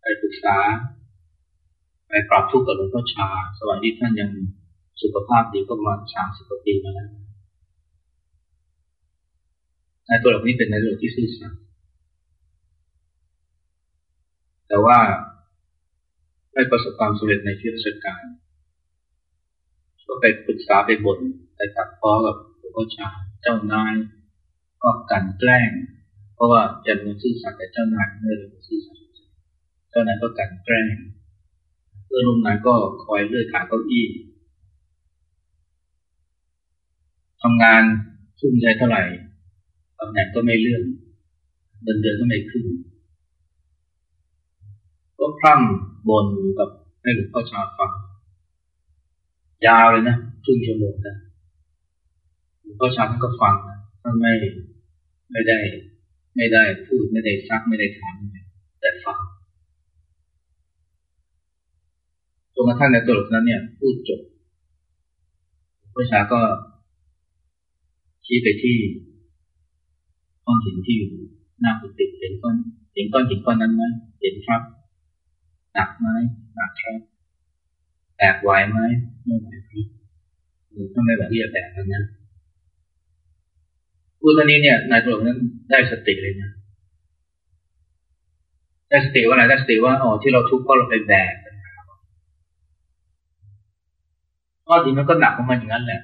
S2: ไปปรึกษา ไปปรับทุกข์กับหลวงพ่อชา สวัสดีท่านยังสุขภาพดีก็มาสามสิบกว่าปีมาแล้วนายตัวเหล่านี้เป็นนายตำรวที่ซื่อสัตย์แต่ว่าไม่ประสบความสำเร็จในที่ราชการก็ไปปรึกษาไปบ่นไปตัดพ้อกับหลวงพ่อชา เจ้านายก็กันแกล้ง เพราะว่าจะเป็นซื่อสัตย์แต่เจ้านายไม่ได้เป็นซื่อสัตย์เจ้านายก็กันแกล้งเพื่อนร่วมงานก็คอยเลื่อยขาเก้าอี้ทำงานทุ่มใจเท่าไหร่ตำแหน่งก็ไม่เลื่อนเดินเดินก็ไม่ขึ้น ก็พร่ำบนกับให้หลวงพ่อชาฟังยาวเลยนะครึ่งชั่วโมงนะหลวงพ่อชาท่านก็ฟังนะท่านไม่ไม่ได้ ไม่ได้พูดไม่ได้ซักไม่ได้ถามแต่ฟังจนกระทั่งในตัวหลักนั้นเนี่ย พูดจบพระชาก็ ชี้ไปที่ก้อนหินที่อยู่หน้ากุฏิเห็นก้อนเห็นก้อนหินก้อนนั้นไหมเห็นครับหนักไหมหนักครับแบกไหวไหมไม่ไหวครับหรือถ้าไม่แบบที่จะแบกกันนะ พูดตอนนี้เนี่ยนายตำรวจนั้นได้สติเลยนะได้สติว่าอะไรได้สติว่าอ๋อที่เราทุกข์เพราะเราไปแบกก้อนหินมันก็หนักของมันอย่างนั้นแหละ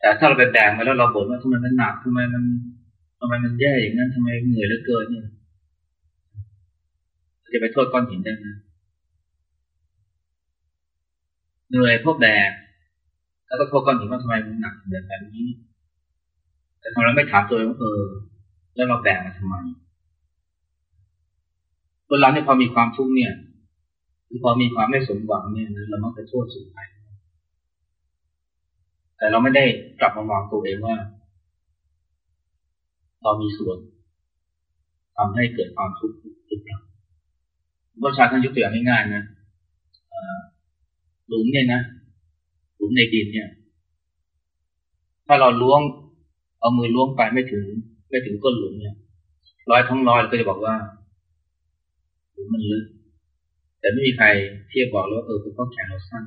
S2: แต่ถ้าเราไปแบกมาแล้วเราบ่นว่าทำไมมันหนักทำไมมันทำไมมันแย่อย่างนั้นทำไมเหนื่อยเหลือเกินเนี่ยจะไปโทษก้อนหินได้นะเหนื่อยเพราะแบกแล้วก็โทษก้อนหินว่าทำไมมันหนักแบบนี้ แต่ทำไมเราไม่ถามตัวเองว่าเออ แล้วเราแบกมาทำไมคนเราเนี่ยพอมีความทุกข์เนี่ยคือพอมีความไม่สมหวังเนี่ยเรามักจะโทษสิ่งใดแต่เราไม่ได้กลับมามองตัวเองว่าเรามีส่วนทำให้เกิดความทุกข์หรือเปล่าพระชาท่านยกตัวอย่างง่ายๆนะหลุมเนี่ยนะหลุมในดินเนี่ย ถ้าเราล้วง เอามือล้วงไปไม่ถึง ไม่ถึงก้นหลุมเนี่ยร้อยทั้งร้อยก็จะบอกว่าหลุมมันลึก แต่ไม่มีใครเทียบบอกแล้วเออเป็นเพราะแขนเราสั้น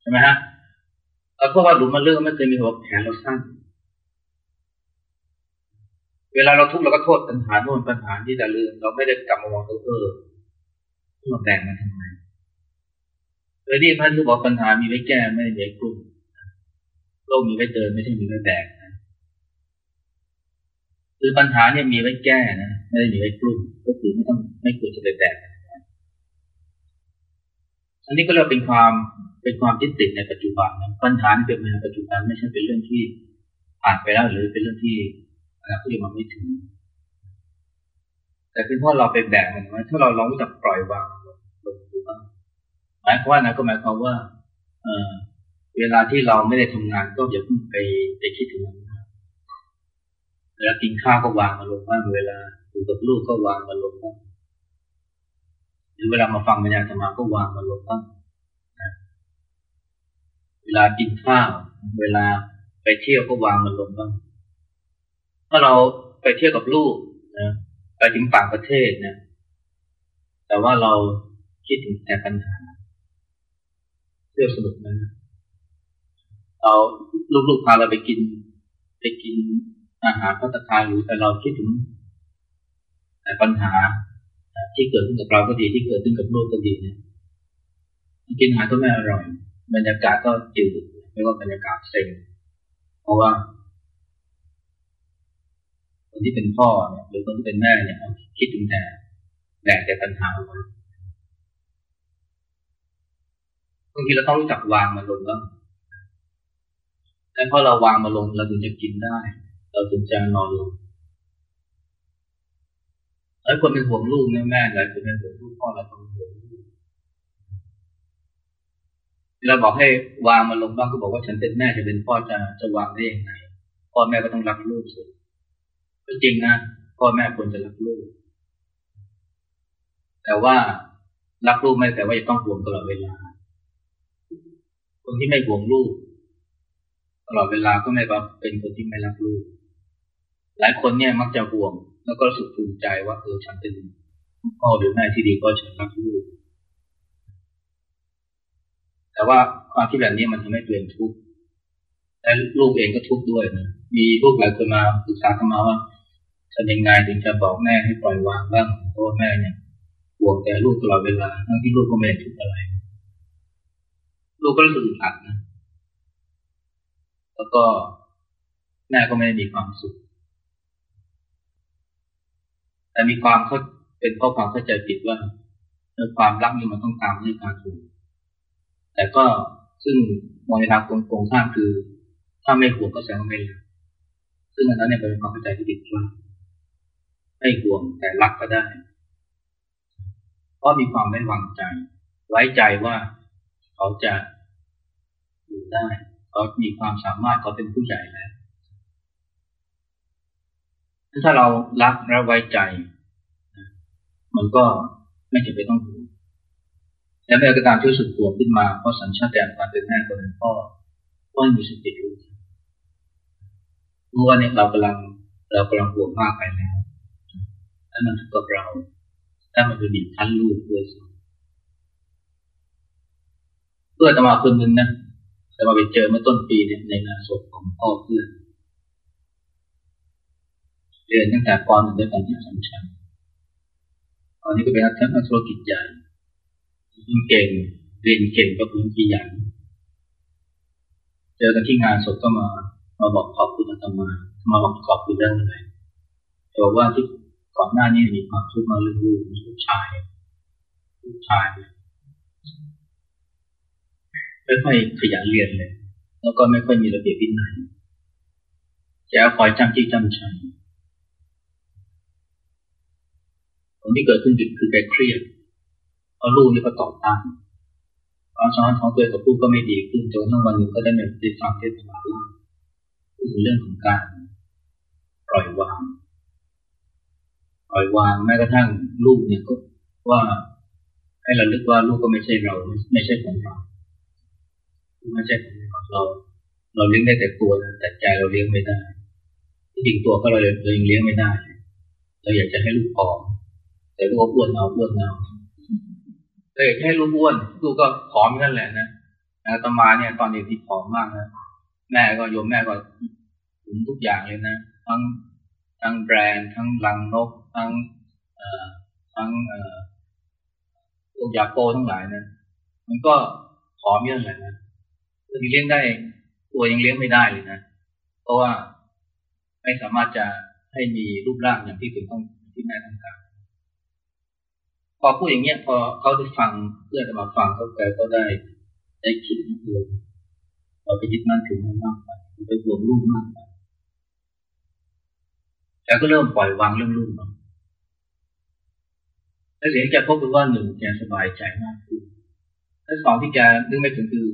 S2: ใช่ไหมฮะเพราะว่าหลุมมันลึกไม่เคยมีหัวแขนเราสั้นเวลาเราทุกข์เราก็โทษปัญหาโน่นปัญหาที่จะลืมเราไม่ได้กลับมามองตัวเออมาแบ่งมันทำไมโดยที่พระทูบอกปัญหามีไว้แก้ไม่ได้มีไว้กลุ่มโลกมีไว้เดินไม่ใช่มีไว้แบก คือปัญหาเนี่ยมีไว้แก้นะไม่ได้มีไว้กลุ่มก็คือไม่ต้องไม่ควรจะไปแบกอันนี้ก็เราเป็นความเป็นความที่ติดในปัจจุบันนะปัญหาที่เป็นในปัจจุบันไม่ใช่เป็นเรื่องที่ผ่านไปแล้วหรือเป็นเรื่องที่อนาคตยังมาไม่ถึง แต่เป็นเพราะเราไปแบกมันไว้ถ้าเราลองรู้จักปล่อยวางลงดูบ้างหมายความว่านะก็หมายความว่าเออเวลาที่เราไม่ได้ทำงานก็อย่าเพิ่งไปไปคิดถึงมัน เวลากินข้าวก็วางมาลงบ้างเวลาอยู่กับลูกก็วางมาลงบ้างหรือเวลามาฟังบรรยายธรรมะก็วางมาลงบ้างเวลากินข้าวเวลาไปเที่ยวก็วางมันลงบ้างถ้าเราไปเที่ยวกับลูกนะไปถึงต่างประเทศนะแต่ว่าเราคิดถึงแต่ปัญหาเที่ยวสนุกนะเราลูกๆพาเราไปกิน ไปกิน อาหารพัตตาหรือแต่เราคิดถึงแต่ปัญหาที่เกิดขึ้นกับเราก็ดีที่เกิดขึ้นกับโลกก็ดีเนี่ยกินอาหารก็ไม่อร่อย บรรยากาศก็จืดไม่ว่าบรรยากาศเซ็งเพราะว่าคนที่เป็นพ่อเนี่ยหรือคนที่เป็นแม่เนี่ยคิดถึงแต่แบกแต่ปัญหาไว้บางทีเราต้องรู้จักวางมันลงบ้างแต่พอเราวางมาลงเราถึงจะกินได้ เราถึงจะนอนลงหลายคนเป็นห่วงลูกแม่แม่หลายคนเป็นห่วงลูกพ่อเราต้องห่วงลูกเราบอกให้วางมาลงบ้างก็บอกว่าฉันเป็นแม่จะเป็นพ่อจะจะวางได้ยังไงพ่อแม่ก็ต้องรักลูกสิก็จริงนะพ่อแม่ควรจะรักลูก แต่ว่ารักลูกไม่แต่ว่าจะต้องห่วงตลอดเวลา คนที่ไม่ห่วงลูก ตลอดเวลาก็ไม่ว่าเป็นคนที่ไม่รักลูก หลายคนเนี่ยมักจะห่วง แล้วก็รู้สึกภูมิใจว่าเออฉันเป็นพ่อหรือแม่ที่ดีก็ฉันรักลูกแต่ว่าความคิดแบบนี้มันทำให้ตัวเองทุกข์และลูกเองก็ทุกข์ด้วยนะมีลูกหลายคนมาปรึกษาเข้ามาว่าทำยังไงถึงจะบอกแม่ให้ปล่อยวางบ้างเพราะแม่เนี่ยห่วงแต่ลูกตลอดเวลาทั้งที่ลูกก็ไม่ได้ทุกข์อะไร ลูกก็รู้สึกอึดอัดนะ แล้วก็แม่ก็ไม่ได้มีความสุข แต่มีความเขาเป็นเพราะความเข้าใจผิดว่าความรักนี่มันต้องตามด้วยการถูกแต่ก็ซึ่งมองในทางตรงข้ามคือ ถ้าไม่ห่วงก็แสดงว่าไม่รักซึ่งอันนั้นเนี่ยเป็นความเข้าใจที่ผิดพลาไม่ห่วงแต่รักก็ได้ เพราะมีความไม่วางใจ ไว้ใจว่าเขาจะอยู่ได้เขามีความสามารถเขาเป็นผู้ใหญ่แล้ว ถ้าเรารักและไว้ใจ มันก็ไม่จำเป็นต้องห่วงแต่เมื่อกระตามที่สุดห่วขึ้นมาเพราะสัญชาตญาณความเป็นแม่คนเป็นพ่อก็มีสติรู้รู้ว่าเนี่ยเรากำลังเรากำลังห่วงมากไปแล้วถ้ามันทุกข์กับเราถ้ามันเป็นบีบคั้นลูกด้วยเพื่อจะมาคนนึงนะจะมาไปเจอเมื่อต้นปีเนี่ยในงานศพของพ่อเพื่อน เรียนตั้งแต่ปหนึ่งด้วยกันที่สัมชัญตอนนี้ก็เป็นนักธุรกิจใหญ่เก่งเรียนเก่งก็เป็นที่ใหญ่เจอกันที่งานศพก็มามาบอกขอบคุณอาตมามาบอกขอบคุณเรื่องอะไรบอกว่าที่ก่อนหน้านี้มีความทุกข์มาเรื่องลูกลูกชายลูกชายไม่ค่อยขยันเรียนเลย แล้วก็ไม่ค่อยมีระเบียบวินัยจะคอยจำจี้จำชัย ผลที่เกิดขึ้นคือแกเครียดเพราะลูกนี่ก็ต่อต้านความสัมพันธ์ของตัวกับลูกก็ไม่ดีขึ้นจนทั้งวันหนึ่งก็ได้มาติดฟังเทศนาเล่าถึงเรื่องของการปล่อยวางปล่อยวางแม้กระทั่งลูกเนี่ยก็ว่าให้เราลึกว่าลูกก็ไม่ใช่เราไม่ใช่ของเราไม่ใช่ของเราเรา เราเลี้ยงได้แต่ตัวแต่ใจเราเลี้ยงไม่ได้ที่จริงตัวก็เราเรายังเลี้ยงไม่ได้เราอยากจะให้ลูกผอม แต่ลูกอ้วนเอาอ้วนเอาแต่อให้ลูกอ้วนลูกก็ผอมนั่นแหละนะอาตมาเนี่ย ตอนเด็กที่ผอมมากนะแม่ก็โยมแม่ก็ถุงทุกอย่างเลยนะทั้งทั้งแบรนด์ทั้งลังนก ทั้งเอ่อทั้งเอ่อพวกยาโปทั้งหลายนะมันก็ผอมเยอะเลยนะยังเลี้ยงได้ตัวยังเลี้ยงไม่ได้เลยนะเพราะว่าไม่สามารถจะให้มีรูปร่างอย่างที่ตัวต้องที่แม่ต้องการ พอพูดอย่างเงี้ยพอเขาได้ฟังเพื่อนมาฟังเขาแกก็ได้ได้คิดเองเราไปยึดมั่นถึงมันมากไปไปห่วงลูกมากไปแกก็เริ่มปล่อยวางเรื่องลูกเนาะแล้วเสียงแกพบว่าหนึ่งแกสบายใจมากขึ้นและสองที่แกนึกไม่ถึงคือ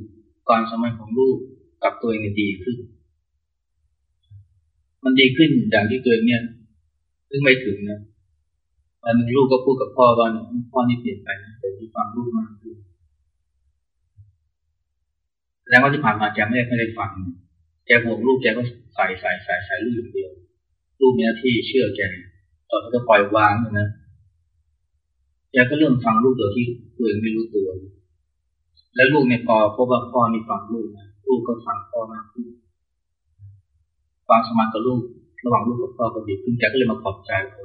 S2: ความสมัยของลูกกับตัวเองดีขึ้น มันดีขึ้นอย่างที่ตัวเองเนี่ยนึกไม่ถึงนะ วันหนึ่งลูกก็พูดกับพ่อว่าพ่อนี่เปลี่ยนไปแต่ที่ฟังลูกมากขึ้นแล้วว่าที่ผ่านมาแกไม่ได้ไม่ได้ฟัง แกห่วงลูกแกก็ใส่ใส่ใส่ใส่ลูกอย่างเดียว ลูกมีหน้าที่เชื่อแกตอนเขาจะปล่อยวางนะแกก็เริ่มฟังลูกโดยที่ตัวเองไม่รู้ตัว แล้วลูกเนี่ยพอพบว่าพ่อนี่ฟังลูกนะลูกก็ฟังพ่อมากขึ้นความสมาธิกับลูก ระหว่างลูกกับพ่อก็ดีขึ้นแกก็เลยมาขอบใจเข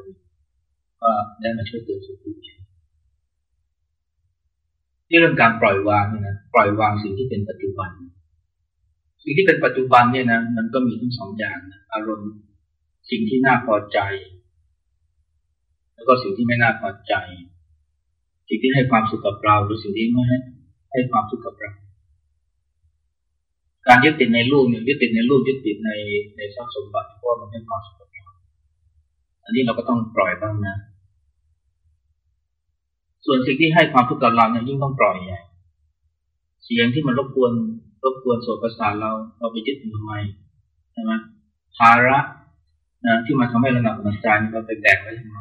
S2: ได้มาช่วยเตือนสติที่เรื่องการปล่อยวางเนี่ยนะปล่อยวางสิ่งที่เป็นปัจจุบัน สิ่งที่เป็นปัจจุบันเนี่ยนะมันก็มีทั้งสองอย่างนะอารมณ์สิ่งที่น่าพอใจ แล้วก็สิ่งที่ไม่น่าพอใจ สิ่งที่ให้ความสุขกับเราหรือสิ่งที่ไม่ให้ให้ความสุขกับเราการยึดติดในรูปเนี่ยยึดติดในรูปยึดติดในในทรัพย์สมบัติเพราะมันให้ความสุขกับเราอันนี้เราก็ต้องปล่อยบ้างนะ ส่วนสิ่งที่ให้ความทุกข์กับเราเนี่ยยิ่งต้องปล่อยใหญ่เสียงที่มันรบกวนรบกวนโสตประสาทเราเราไปยึดมันทำไมใช่ไหมภาระนะที่มันทำให้เราหนักหนักใจเราไปแบกไว้ทำไม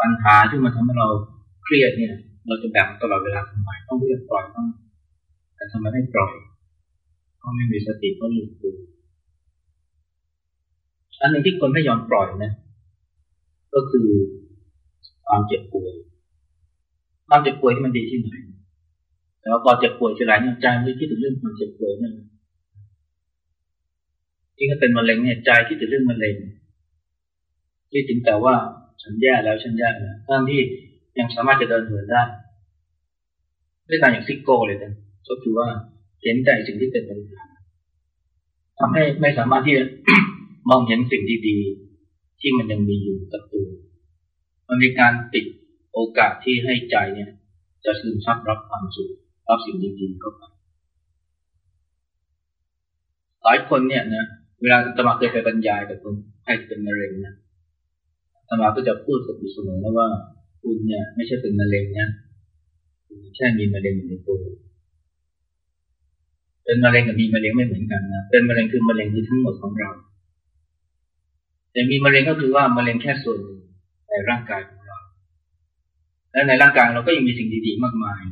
S2: ปัญหาที่มันทำให้เราเครียดเนี่ย เราจะแบกตลอดเวลาทำไมต้องเรียกปล่อยต้องแต่ทำไมไม่ปล่อยก็ไม่มีสติก็ลืมตัวอันหนึ่งที่คนไม่ยอมปล่อยนะ ก็คือความเจ็บป่วย ความเจ็บป่วยที่มันดีที่ไหนแต่ว่าพอเจ็บป่วยจะไหลเนี่ยใจไม่คิดถึงเรื่องความเจ็บป่วยนั่นที่ก็เป็นมะเร็งเนี่ยใจคิดถึงเรื่องมะเร็งคิดถึงแต่ว่าฉันแย่แล้วฉันแย่แล้วทั้งที่ยังสามารถจะเดินเหินได้ด้วยการอย่างซิกโก้เลยนะก็คือว่าเห็นแต่สิ่งที่เป็นปัญหาทำให้ไม่สามารถที่จะมองเห็นสิ่งดีๆ ที่มันยังมีอยู่กับตัวมันมีการติด โอกาสที่ให้ใจเนี่ย จะซึมซับรับความสุขรับสิ่งดีๆเข้าไปหลายคนเนี่ยนะเวลาตมาเคยไปบรรยายกับคนให้เป็นมะเร็งนะตมาก็จะพูดกับอยู่เสมอนะว่า คุณเนี่ย ไม่ใช่เป็นมะเร็งนะคุณแค่มีมะเร็งอยู่ในตัวเป็นมะเร็งกับมีมะเร็งไม่เหมือนกันนะเป็นมะเร็งคือมะเร็งคือทั้งหมดของเรา แต่มีมะเร็งก็คือว่ามะเร็งแค่ส่วนหนึ่งในร่างกาย และในร่างกายเราก็ยังมีสิ่งดีๆมากมาย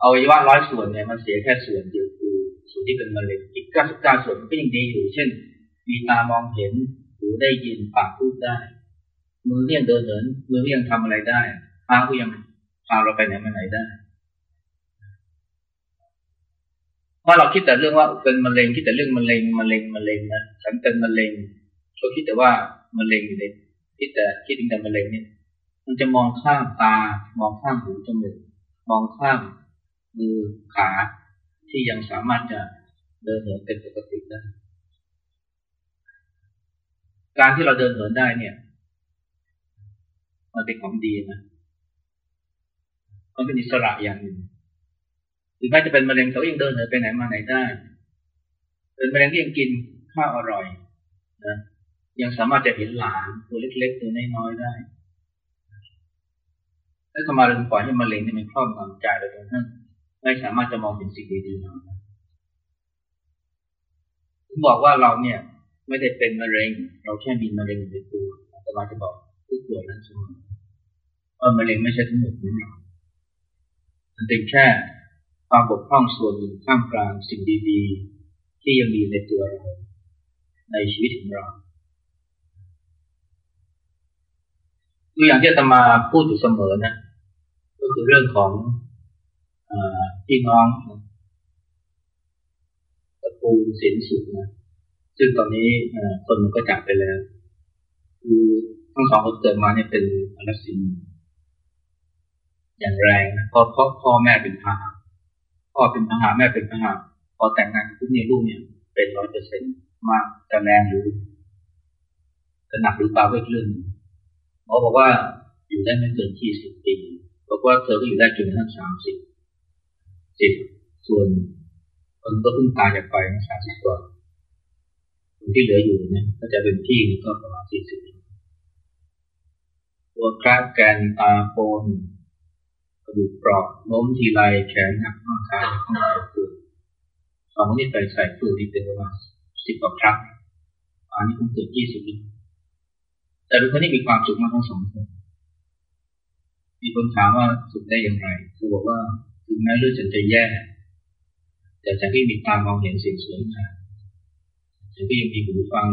S2: เอาไว้ว่าร้อยส่วนเนี่ยมันเสียแค่ส่วนเดียวคือส่วนที่เป็นมะเร็งอีกเก้าสิบเก้าส่วนมันก็ยังดีอยู่ เช่น มีตามองเห็นหูได้ยินปากพูดได้ มือเรียงเดินเหินมือเรียงทำอะไรได้เท้าก็ยังพาเราไปไหนมาไหนได้เพราะเราคิดแต่เรื่องว่าเป็นมะเร็งคิดแต่เรื่องมะเร็งมะเร็งมะเร็งนะฉันเป็นมะเร็งก็คิดแต่ว่ามะเร็งอยู่เลยคิดแต่คิดถึงแต่มะเร็งเนี่ย มันจะมองข้ามตา มองข้ามหูจมูก มองข้ามมือขาที่ยังสามารถจะเดินเหินเป็นปกติได้ การที่เราเดินเหินได้เนี่ย มันเป็นของดีนะ มันเป็นอิสระอย่างหนึ่งถึงแม้จะเป็นมะเร็งเขายังเดินเหินไปไหนมาไหนได้ เป็นมะเร็งที่ยังกินข้าวอร่อยนะยังสามารถจะเห็นหลานตัวเล็กๆตัวน้อยๆได้ แล้วทำไมเราถึงปล่อยให้มะเร็งนี่มันครอบงำใจเราจนทั้งไม่สามารถจะมองเห็นสิ่งดีๆนั้นผมบอกว่าเราเนี่ย ไม่ได้เป็นมะเร็ง เราแค่มีมะเร็งอยู่ในตัวแต่มาจะบอกผู้ป่วยนั้นเสมอว่ามะเร็งไม่ใช่ทั้งหมดของเรามันเป็นแค่ความบกพร่องส่วนหนึ่งข้ามกลางสิ่งดีๆ ที่ยังมีในตัวเรา ในชีวิตของเราตัวอย่างที่อาตมาพูดอยู่เสมอนะ ก็คือเรื่องของอพี่น้องตระกูลสินสุขนะซึ่งตอนนี้คนมันก็จากไปแล้ว คือทั้งสองคนเกิดมาเนี่ยเป็นอรสินอย่างแรงนะเพราะพ่อพ่อแม่เป็นพาหะพ่อเป็นพาหะแม่เป็นพาหะพอแต่งงานกับเนี่ยลูกเนี่ยเป็นร้อยเปอร์เซ็นต์มากจะแรงหรือจะหนักหรือเบาก็เรื่องหมอบอกว่าอยู่ได้ไม่เกินยี่สิบปี บอกว่าเธอก็อยู่ได้จนกระทั่งสามสิบสิบส่วนคนก็เพิ่งตายจากไปสามสิบกว่าคนที่เหลืออยู่เนี่ยก็จะเป็นพี่นี่ก็ประมาณสี่สิบตัวกราฟแกนตาโปนกระดูกปลอกล้มทีไรแขนหักข้างขาข้างขาปวดสองนี่ไปใส่ปืนที่เป็นประมาณสิบกว่าครั้งอันนี้คงเกิดยี่สิบแต่ดูคนนี้มีความสุขมากทั้งสองคน มีคนถามว่าสุขได้อย่างไรเขาบอกว่าถึงแม้เลือดฉันจะแย่แต่ฉันก็มีตามองเห็นสิ่งสวยงามฉันก็ยังมีหูฟัง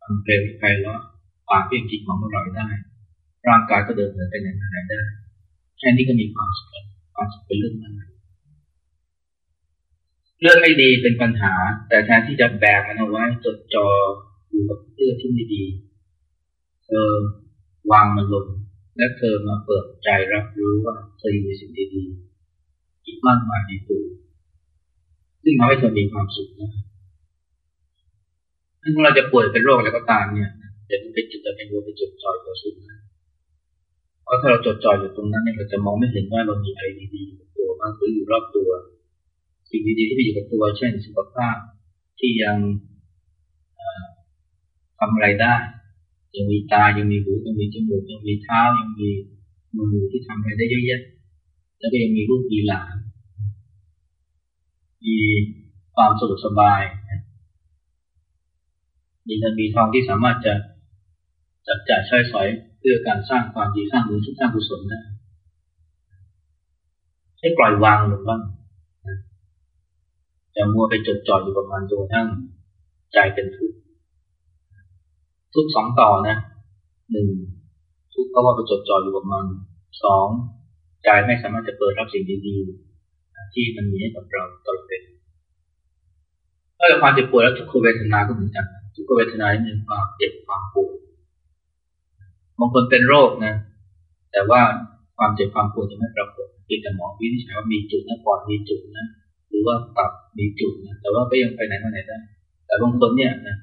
S2: ฟังเพลงไพเราะปากเพียงกินของอร่อยได้ ร่างกายก็เดินเหินไปไหนมาไหนได้แค่นี้ก็มีความสุขความสุขเป็นเรื่องนั้นเรื่องไม่ดีเป็นปัญหา แต่แทนที่จะแบกมันเอาไว้จดจ่ออยู่กับเรื่องที่ไม่ดีเธอวางมันลง และเธอมาเปิดใจรับรู้ว่าเธอมีสิ่งดีๆอีกมากมายในตัวซึ่งทำให้เธอมีความสุขนะถ้าเราจะป่วยเป็นโรคอะไรก็ตามเนี่ยจะเป็นจุดจะเป็นวัวเป็นจุดจอยตัวสิ่งนั้นเพราะถ้าเราจดจ่ออยู่ตรงนั้นเนี่ยเราจะมองไม่เห็นว่าเรามีอะไรดีๆอยู่ตัวบ้างหรืออยู่รอบตัว สิ่งดีๆที่มีอยู่กับตัว เช่นสุขภาพที่ยังทำอะไรได้ ยังมีตา ยังมีหูยังมีจมูกยังมีเท้ายังมีมือที่ทำอะไรได้เยอะแยะแล้วก็ยังมีลูกมีหลานมีความสะดวกสบายมีเงินมีทองที่สามารถจะจัดจ่ายใช้สอยเพื่อการสร้างความดีสร้างบุญสร้างกุศลได้ให้ปล่อยวางลงบ้างจะมัวไปจดจ่ออยู่กับมันจนทั้งใจเป็นทุกข์ ทุกสองต่อนะหนึ่งทุกเพราะว่าไปจดจ่ออยู่กับมันสองใจไม่สามารถจะเปิดรับสิ่งดีๆที่มันมีให้กับเราตลอดเป็นถ้าเกิดความเจ็บปวดแล้วทุกขเวทนาก็เหมือนกันทุกขเวทนาเนี่ยความเจ็บความปวดบางคนเป็นโรคนะ แต่ว่าความเจ็บความปวดจะไม่ปรากฏเพียงแต่หมอวินิจฉัยว่ามีจุดนะปอดมีจุดนะหรือว่าตับมีจุดนะแต่ว่าก็ยังไปไหนมาไหนได้ แต่บางคนเนี่ยนะ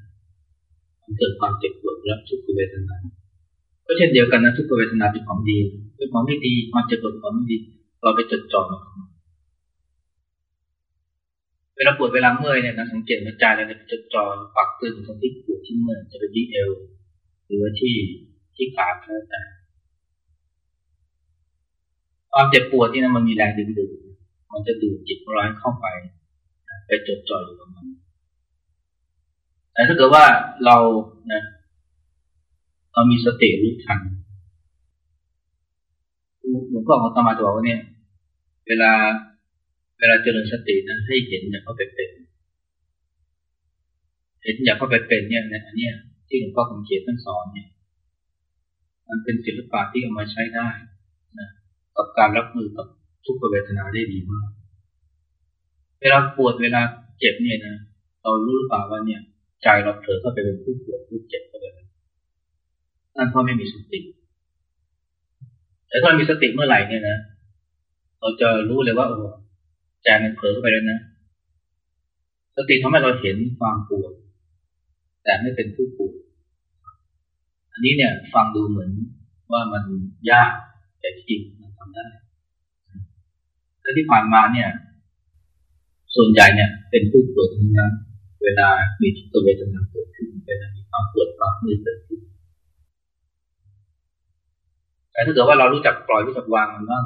S2: เกิดความเจ็บปวดและทุกขเวทนาก็เช่นเดียวกันนะทุกขเวทนาเป็นของดีเป็นของไม่ดีความเจ็บปวดของไม่ดี เราไปจดจ่อเวลาปวดเวลาเมื่อยเนี่ยนะสังเกตว่าใจเราจะจดจ่อปักตึงตรงที่ปวดที่เมื่อยจะเป็นที่เอวหรือว่าที่ที่ขาก็แล้วแต่ความเจ็บปวดที่นั้นมันมีแรงดึงดูดมันจะดูดจิตร้ายเข้าไป ไปจดจ่ออยู่กับมัน แต่ถ้าเกิดว่าเรานะเรามีสติรู้ทันหลวงพ่อของตมาจะบอกว่าเนี่ย เวลา เวลาเจริญสตินะให้เห็นอย่างเขาเป็นเป็นเห็นอย่างเขาเป็นเป็นเนี่ยนะอันเนี้ยที่หลวงพ่อคำเขียนท่านสอนเนี่ย มันเป็นศิลปะที่เอามาใช้ได้นะกับการรับมือกับทุกขเวทนาได้ดีมาก เวลาปวดเวลาเจ็บเนี่ยนะเรารู้หรือเปล่าว่าเนี่ย ใจเราเผลอเข้าไปเป็นผู้ปวดผู้เจ็บเข้าไปนั่นเพราะไม่มีสติ แต่ถ้ามีสติเมื่อไหร่เนี่ยนะ เราจะรู้เลยว่าโอ้ใจมันเผลอเข้าไปแล้วนะ สติทำให้เราเห็นความปวด แต่ไม่เป็นผู้ปวด อันนี้เนี่ย ฟังดูเหมือนว่ามันยากแต่จริงมันทำได้แล้วที่ผ่านมาเนี่ย ส่วนใหญ่เนี่ย เป็นผู้ปวยทั้งนั้น เวลามีทุกขเวทนาเกิดขึ้นเวลามีความปวดความมือเกิดขึ้นแต่ถ้าเกิดว่าเรารู้จักปล่อยรู้จักวางมันบ้าง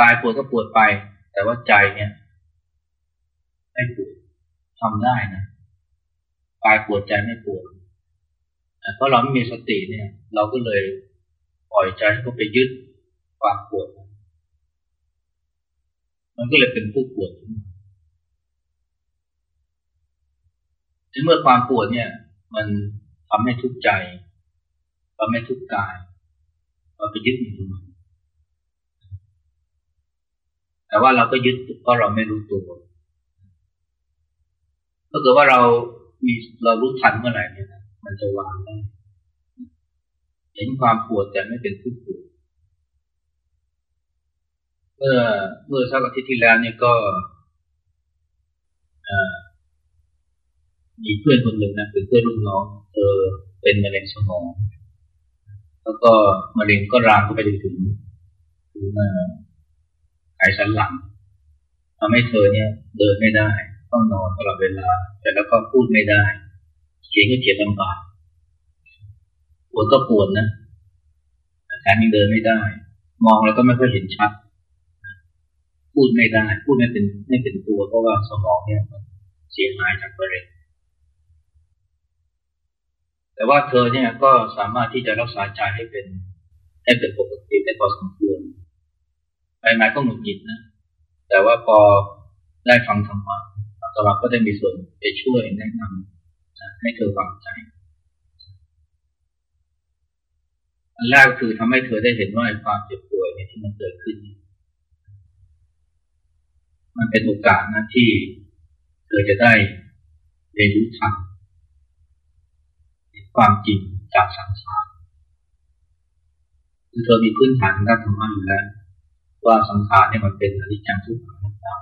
S2: กายปวดก็ปวดไป แต่ว่าใจเนี่ยไม่ปวดทำได้นะกายปวดใจไม่ปวดเพราะเราไม่มีสติเนี่ย เราก็เลยปล่อยใจให้เขาไปยึดความปวด มันก็เลยเป็นผู้ปวดขึ้นมา เมื่อความปวดเนี่ย มันทำให้ทุกข์ใจทำให้ทุกข์กายเราไปยึดมันทำไมแต่ว่าเราก็ยึดเพราะเราไม่รู้ตัวถ้าเกิดว่าเรามีเรารู้ทันเมื่อไหร่เนี่ยมันจะวางได้เห็นความปวดแต่ไม่เป็นผู้ปวดเมื่อเมื่อสักอาทิตย์ที่แล้วเนี่ยก็ มีเพื่อนคนหนึ่งนะเป็นเพื่อนรุ่นน้องเธอเป็นมะเร็งสมอง แล้วก็มะเร็งก็รามเข้าไปถึงถึงไขสันหลังทำให้เธอเนี่ยเดินไม่ได้ ต้องนอนตลอดเวลา แต่แล้วก็พูดไม่ได้ เขียนก็เขียนลำบากปวดก็ปวดนะแถมยังเดินไม่ได้ มองแล้วก็ไม่ค่อยเห็นชัด พูดไม่ได้ พูดไม่เป็นไม่เป็นตัวเพราะว่าสมองเนี่ยเสียหายจากมะเร็ง แต่ว่าเธอเนี่ยก็สามารถที่จะรักษาใจให้เป็นให้เป็นปกติได้พอสมควรไปมาก็หงุดหงิดนะ แต่ว่าพอได้ฟังธรรมะสำหรับก็ได้มีส่วนไปช่วยแนะนำให้เธอวางใจ อันแรกคือทำให้เธอได้เห็นว่าความเจ็บป่วยเนี่ยที่มันเกิดขึ้น มันเป็นโอกาสนะที่เธอจะได้เรียนรู้ธรรม ความจริงจากสังขารคือเธอมีพื้นฐานด้านธรรมะอยู่แล้วว่าสังขารเนี่ยมันเป็นอนิจจังทุกขังนัตตา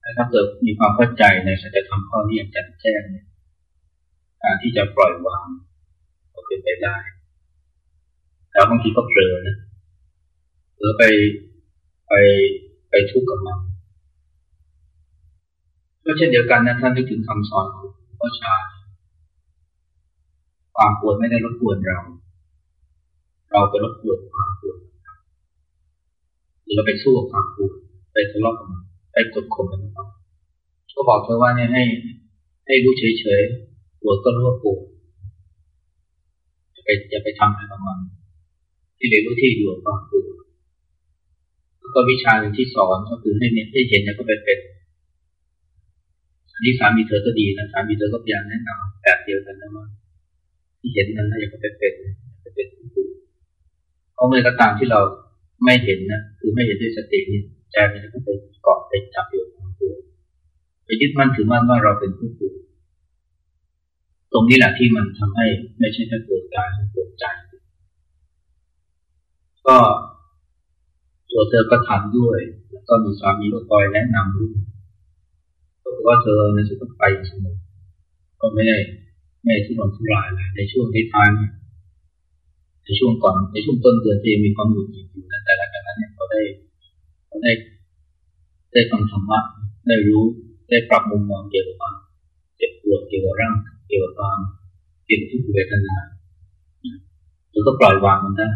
S2: แต่ถ้าเกิดมีความเข้าใจในสัจธรรมข้อนี้อย่างแจ่มแจ้งเนี่ยการที่จะปล่อยวางก็เป็นไปได้แต่บางทีก็เผลอนะหรือไปไปไปทุกข์กับมันก็เช่นเดียวกันนะท่านนึกถึงคำสอนของพระชา ความปวดไม่ได้รบกวนเรา เราไปรบกวนความปวดหรือเราไปสู้กับความปวดไปทะเลาะกับมันไปกดข่มมันก็บอกเธอว่าเนี่ยให้ ให้รู้เฉยๆปวดก็รู้ว่าปวดจะไปจะไปทำอะไรกับมันที่เรียนรู้ที่อยู่กับความปวดแล้วก็วิชาหนึ่งที่สอนก็คือให้เนี่ยให้เห็นแล้วก็ไปเป็นอันนี้สามีเธอก็ดีนะสามีเธอก็พยายามแนะนำแบบเดียวกันนะว่า ที่เห็นนั้นอยากจะไปเป็นจะเป็นผู้เพราะเมื่อก็ตามที่เราไม่เห็นนะคือไม่เห็นด้วยสตินี่ใจมันก็ไปเกาะไปจับอยู่ของตัวไปยึดมั่นถือมั่นว่าเราเป็นผู้ป่วยตรงนี้แหละที่มันทำให้ไม่ใช่แค่ปวดกายปวดใจ ก็ตัวเธอก็ทำด้วย แล้วก็มีสามีก็คอยแนะนำด้วยบอกว่าเธอในสุดก็ไปสมุทก็ไม่ได้ ไม่ทุรนทุรายเลยในช่วงท้ายในช่วงก่อนในช่วงต้นเดือนที่มีความหงุดหงิดอยู่แต่หลังจากนั้นเนี่ยเขาได้เขาได้ได้ฟังธรรมะได้รู้ได้ปรับมุมมองเกี่ยวกับความเจ็บปวดเกี่ยวกับร่างเกี่ยวกับความเกี่ยวกับทุกเวทนาแล้วก็ปล่อยวางมันได้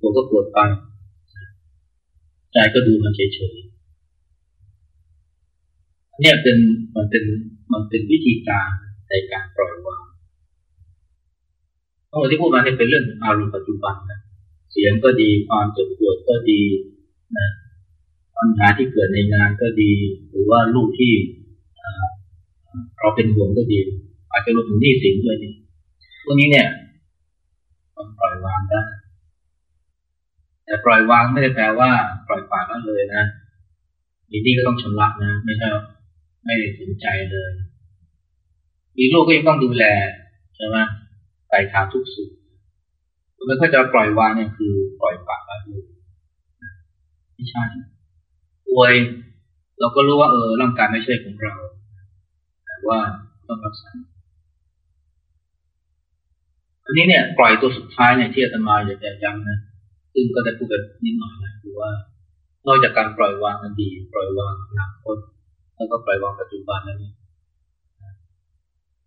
S2: ตัวก็ปวดไปใจก็ดูมันเฉยๆเนี่ยเป็นมันเป็นมันเป็นวิธีการในการปล่อยวาง ทั้งหมดที่พูดมาเนี่ยเป็นเรื่องของอารมณ์ปัจจุบันนะเสียงก็ดีความเจ็บปวดก็ดีนะปัญหาที่เกิดในงานก็ดี หรือว่าลูกที่เราเป็นห่วงก็ดี อาจจะรวมถึงหนี้สินด้วยนี่พวกนี้เนี่ยมันปล่อยวางได้แต่ปล่อยวางไม่ได้แปลว่า ปล่อยปากแล้วเลยนะมีหนี้ก็ต้องชำระนะ ไม่ใช่ไม่สนใจเลย มีลูกก็ยังต้องดูแลใช่ไหม ใส่ทางทุกสุดมันก็จะปล่อยวางเนี่ยคือปล่อยปากแล้วเลยไม่ใช่ป่วยเราก็รู้ว่าเออร่างกายไม่ใช่ของเรา แต่ว่าต้องรักษาอันนี้เนี่ยปล่อยตัวสุดท้ายเนี่ยที่อาตมาอยากจะย้ำนะซึ่งก็ได้พูดกันนิดหน่อยนะคือว่านอกจากการปล่อยวางอดีตปล่อยวางอนาคตแล้วก็ปล่อยวางปัจจุบันแล้วนี่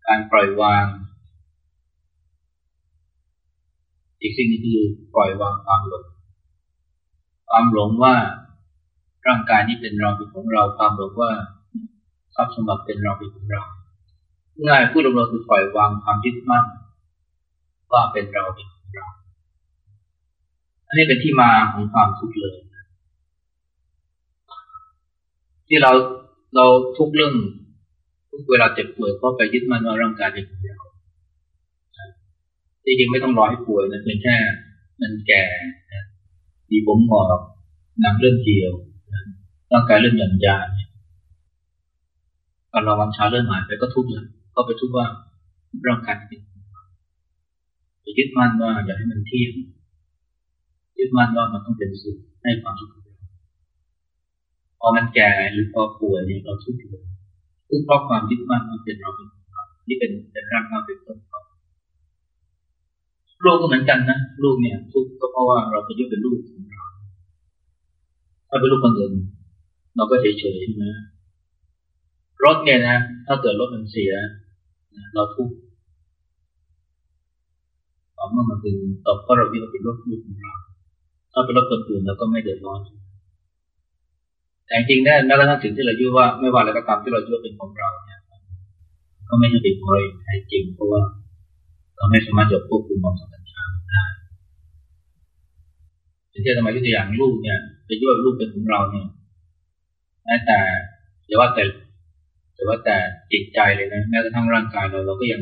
S2: การปล่อยวาง อีกสิ่งนึงคือปล่อยวางความหลง ความหลงว่าร่างกายนี้เป็นเราเป็นของเรา ความหลงว่าทรัพย์สมบัติเป็นเราเป็นของเราง่ายพูดรวมๆคือปล่อยวางความยึดมั่นว่าเป็นเราเป็นของเรา อันนี้เป็นที่มาของความทุกข์เลย ที่เราเราทุกเรื่องทุกเวลาเจ็บป่วยเพราะไปยึดมั่นว่าร่างกายเป็นของเรา จริงไม่ต้องรอให้ป่วยนะเพียงแค่มันแก่มีผมหงอกนังเริ่มเดียวร่างกายเริ่มหย่อนยานการรอวันเช้าเริ่มหายไปก็ทุกข์เลยก็ไปทุกข์ว่าร่างกายเป็นไปยึดมั่นว่าอยากให้มันเที่ยงยึดมั่นว่ามันต้องเป็นสุขให้ความสุขพอมันแก่หรือพอป่วยเนี่ยเราทุกข์เลยทุกข์เพราะความยึดมั่นว่าเป็นเราเป็นนี่เป็นเป็นร่างกายเป็นต้น ลูกก็เหมือนกันนะลูกเนี่ยทุกก็เพราะว่าเราไปยึดเป็นลูกของเราถ้าเป็นลูกคนอื่นเราก็เฉยๆใช่ไหมรถเนี่ยนะถ้าเกิดรถมันเสียเราทุกข์ต่อเมื่อมันเป็นต่อเพราะเราที่เราเป็นรถลูกของเราถ้าเป็นรถคนอื่นเราก็ไม่เดือดร้อนแต่จริงๆนะแม้กระทั่งสิ่งที่เรายึดว่าไม่ว่าอะไรก็ตามที่เรายึดเป็นของเราเนี่ยก็ไม่ใช่เป็นของเราแท้จริงเพราะว่า เราไม่สามารถจะควบคุมความสัมพันธ์ได้เช่นสมัยตัวอย่างลูกเนี่ยไปยึดลูกเป็นของเราเนี่ยแม้แต่อย่ว่าแต่แต่ว่าแต่จิตใจเลยนะแม้กระทั่งร่างกายเราเราก็ยัง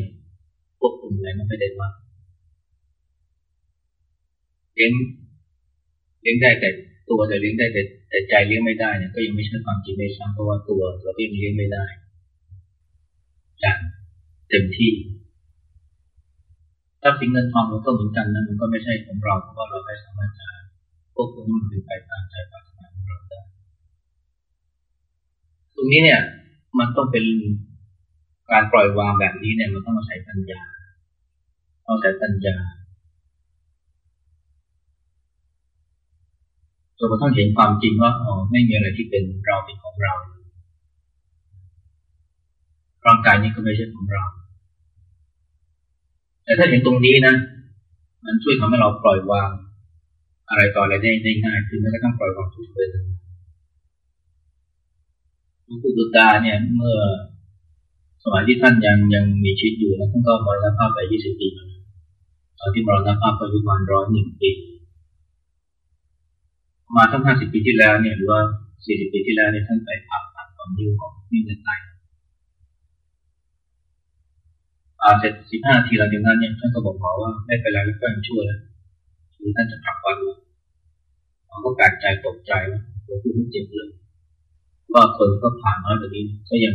S2: ควบคุมอะไรไม่ได้ว่าเลี้ยงเลี้ยงได้แต่ตัวแต่เลี้ยงได้แต่แต่ใจเลี้ยงไม่ได้เนี่ยก็ยังไม่ใช่ความจริงในซ้ำเพราะว่าตัวเราก็ยังเลี้ยงไม่ได้อย่างเต็มที่ ถ้าสิ่งเงินทองมันก็เหมือนกันนะมันก็ไม่ใช่ของเราเพราะเราไม่สามารถจะควบคุมมันเป็นไปตามใจปรารถนาของเราได้ตรงนี้เนี่ย มันต้องเป็นการปล่อยวางแบบนี้เนี่ย มันต้องอาศัยปัญญาอาศัยปัญญาจนกระทั่งเห็นความจริงว่าอ๋อไม่มีอะไรที่เป็นเราเป็นของเราร่างกายนี้ก็ไม่ใช่ของเรา แต่ถ้าเห็นตรงนี้นะ มันช่วยทำให้เราปล่อยวาง อะไรต่ออะไรได้ได้ง่ายขึ้นแม้กระทั่งปล่อยวางทุกเรื่องหลวงปู่ดุตาเนี่ยเมื่อสมัยที่ท่านยังยังมีชีวิตอยู่นะท่านก็มรณภาพไปยี่สิบปีตอนที่มรณภาพก็อายุประมาณร้อยหนึ่งปีมาทั้งห้าสิบปีที่แล้วเนี่ยหรือว่าสี่สิบปีที่แล้วเนี่ยท่านไปผ่าตัดความยิ้วของนิ่งไต อาเสร็จสิบห้าทีหลังจากนั้นเนี่ยท่านก็บอกหมอว่าไม่เป็นไรแล้วก็ยังช่วยแล้วคือท่านจะกลับวันหมอก็แปลกใจตกใจว่าตัวผู้ไม่เจ็บเลยว่าคนก็ผ่านมาแบบนี้ก็ยัง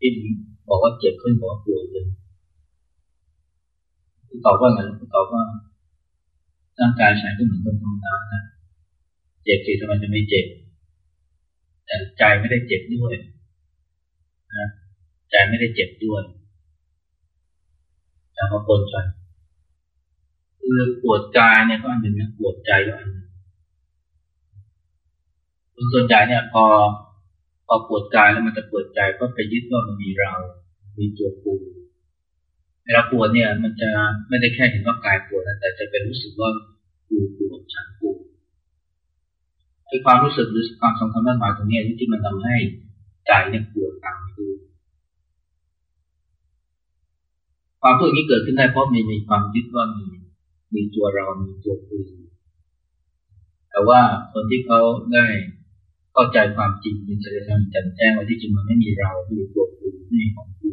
S2: ที่บอกว่าเจ็บขึ้นบอกว่าปวดเลยตอบว่าไงตอบว่าร่างกายฉันก็เหมือนคนธรรมดานะเจ็บสิทำไมจะไม่เจ็บแต่ใจไม่ได้เจ็บด้วยนะใจไม่ได้เจ็บด้วย จะมาปนกันคือปวดกายเนี่ยก็อันหนึ่งนะปวดใจก็อันหนึ่งส่วนใหญ่เนี่ยพอพอปวดกายแล้วมันจะปวดใจก็ไปยึดว่ามันมีเรา มีตัวกูเวลาปวดเนี่ย มันจะไม่ได้แค่เห็นว่ากายปวดแต่จะเป็นรู้สึกว่ากูปวดฉันปวดไอ้ความรู้สึกหรือความสำคัญมากมายตรงนี้ที่มันทำให้ใจเนี่ยปวดตามไปดู ความทุกข์นี้เกิดขึ้นได้เพราะมีมีความยึดว่ามีมีตัวเรา มีตัวกูแต่ว่าคนที่เขาได้เข้าใจความจริงมีสติธรรมแจ่มแจ้งว่าที่จริงมันไม่มีเราไม่มีตัวกูไม่มีของกู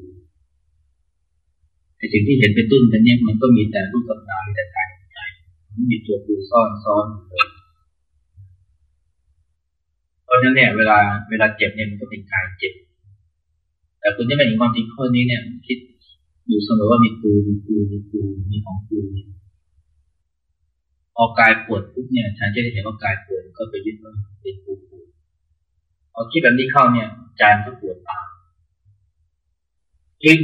S2: ไอ้สิ่งที่เห็นเป็นตุ้นกันเนี่ยมันก็มีแต่รูปกับนามแต่กายใจไม่มีตัวกูซ่อนซ้อนเลยเพราะฉะนั้นเนี่ยเวลาเวลาเจ็บเนี่ยมันก็เป็นกายเจ็บ แต่คุณที่ไม่เห็นความจริงข้อนี้เนี่ยคิด อยู่เสมอว่ามีกูมีกูมีกูมีของกูเนี่ยพอกายปวดปุ๊บเนี่ยฉันจะได้เห็นว่ากายปวดก็ไปยึดว่าเป็นกูกูพอคิดแบบนี้เข้าเนี่ยใจมันก็ปวดตามที่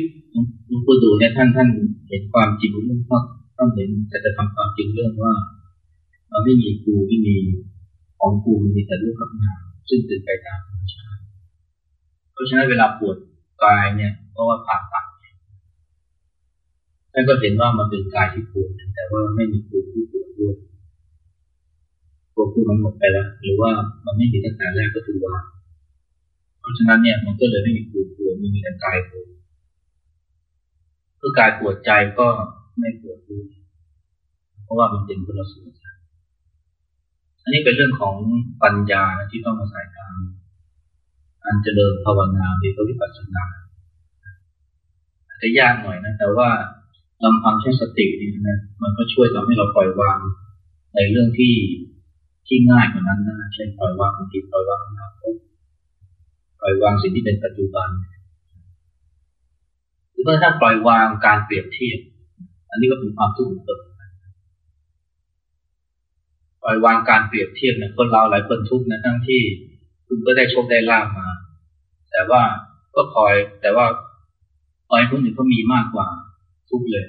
S2: หลวงปู่ดูเนี่ยท่านท่านเห็นความจริงเรื่องท่านเห็นแต่จะทำความจริงเรื่องว่าเราไม่มีกูไม่มีขของกูมันมีแต่รูปกับนามซึ่งตื่นไปตามธรรมชาติเพราะฉะนั้นเวลาปวดกายเนี่ยเพราะว่าผ่าตัด ท่านก็เห็นว่ามันเป็นกายที่ปวดแต่ว่าไม่มีปูผู้ปวดด้วยตัวผู้มันหมดไปแล้ว หรือว่ามันไม่มีตั้งแต่แรกก็คือว่า เพราะฉะนั้นเนี่ยมันก็เลยไม่มีปูปวดมันมีแต่กายปวดเพื่อกายปวดใจก็ไม่ปวดด้วยเพราะว่ามันเป็นคนละส่วนนอันนี้เป็นเรื่องของปัญญาที่ต้องมาใส่การอันเจริญภาวนาหรือวิปัสสนาจะยากหน่อยนะ แต่ว่า ลำพังแค่สตินี่นะมันก็ช่วยทำให้เราปล่อยวางในเรื่องที่ที่ง่ายกว่านั้นนะเช่นปล่อยวางอดีตปล่อยวางอนาคตปล่อยวางสิ่งที่เป็นปัจจุบันหรือว่าถ้าปล่อยวางการเปรียบเทียบ อันนี้ก็เป็นความทุกข์ของตนปล่อยวางการเปรียบเทียบเนี่ยคนเราหลายคนทุกข์นะทั้งที่คุณก็ได้โชคได้ลาบมา แต่ว่าก็คอยแต่ว่าคอยคนอื่นเขามีมากกว่า ทุกเลย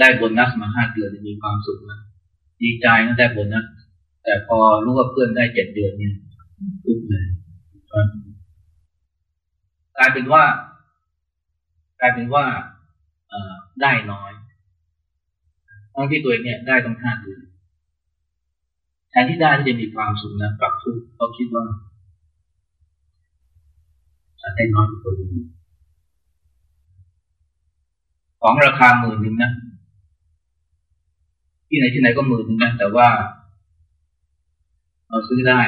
S2: ได้โบนัสมาห้าเดือนมีความสุขนะดีใจนะได้โบนัสแต่พอรู้ว่าเพื่อนได้เจ็ดเดือนเนี่ยทุกเลยกลายเป็นว่ากลายเป็นว่าได้น้อยทั้งที่ตัวเองเนี่ยได้ต้องห้าเดือนแทนที่ได้ที่จะมีความสุขนะกลับทุกข์เขาคิดว่าจะได้น้อยกว่าตัวเอง ของราคาหมื่นหนึ่งนะ ที่ไหนที่ไหนก็หมื่นหนึ่งนะ แต่ว่า เราซื้อได้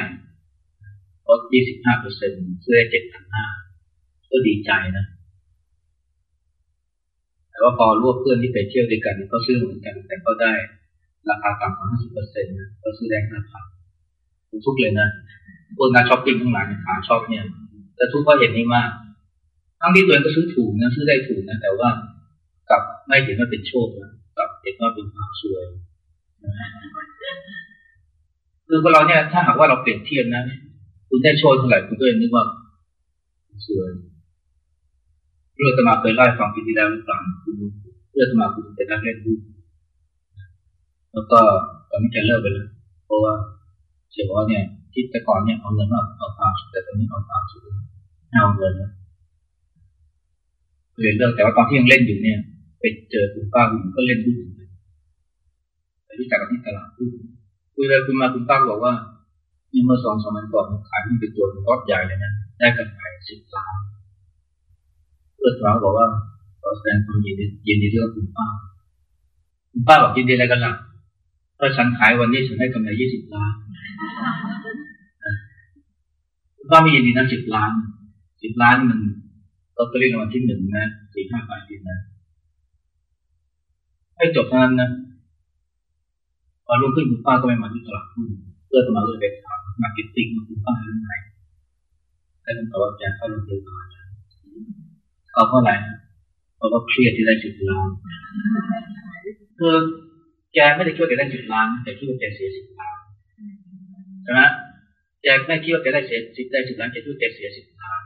S2: ลดยี่สิบห้าเปอร์เซ็นต์ซื้อได้เจ็ดพันห้าก็ดีใจนะ แต่ว่าพอรวบเพื่อนที่ไปเที่ยวด้วยกันก็ซื้อเหมือนกัน แต่ก็ได้ราคาต่ำกว่าห้าสิบเปอร์เซ็นต์นะก็ซื้อได้ห้าพันทุกเลยนะพวกนักช้อปปิ้งทั้งหลายขาชอบเนี่ยแต่ทุกเพราะเห็นนี้มาก ทั้งที่ตัวเองก็ซื้อถูกนะซื้อได้ถูกนะ แต่ว่า กับไม่เห็นว่าเป็นโชคนะกับเห็นว่าเป็นความสวยคือคนเราเนี่ย ถ้าหากว่าเราเปลี่ยนเทียบนะคุณได้โชคเท่าไหร่คุณก็ยังนึกว่าสวยเรื่องสมาเคยเล่าให้ฟังปีที่แล้วหรือเปล่าเรื่องสมาคุณเป็นนักเล่นรูปแล้วก็ตอนนี้จะเลิกไปแล้วเพราะว่าเชื่อว่าเนี่ยที่แต่ก่อนเนี่ยเอาเงินมาเอาความสุขแต่ตอนนี้เอาความสุขเอาเงินแล้วเรียนเรื่องแต่ว่าตอนที่ยังเล่นอยู่เนี่ย ไปเจอคุณป้าคุณก็เล่นหุ้นไปรู้จักกันที่ตลาดหุ้นคุยไปคุยมาคุณป้าบอกว่านี่เมื่อสองสามวันก่อนขายหุ้นเป็นตัวรอดใหญ่เลยนะได้กำไรสิบล้านเพื่อนเราบอกว่าขอแสดงความยินดียินดีด้วยคุณป้า คุณป้าบอกยินดีอะไรกันล่ะถ้าฉันขายวันนี้ฉันได้กำไรยี่สิบล้านคุณป้าไม่ยินดีนะสิบล้านสิบล้านมันลอตเตอรี่รางวัลที่หนึ่งนะสี่ห้าใบนะ ให้จบเท่านั้นนะพอรุ่งขึ้นคุณป้าก็ไม่มาที่ตลาดหุ้นเพื่อจะมาเลยไปถาม marketing คุณป้าเรื่องไหนได้คำตอบว่าแกเข้าโรงพยาบาลเขาเท่าไหร่เพราะว่าเครียดที่ได้สิบล้านคือแกไม่ได้คิดว่าแกได้สิบล้านแต่คิดว่าแกเสียสิบล้านใช่ไหมแกไม่คิดว่าแกได้เสียสิบได้สิบล้านแกคิดว่าแกเสียสิบล้าน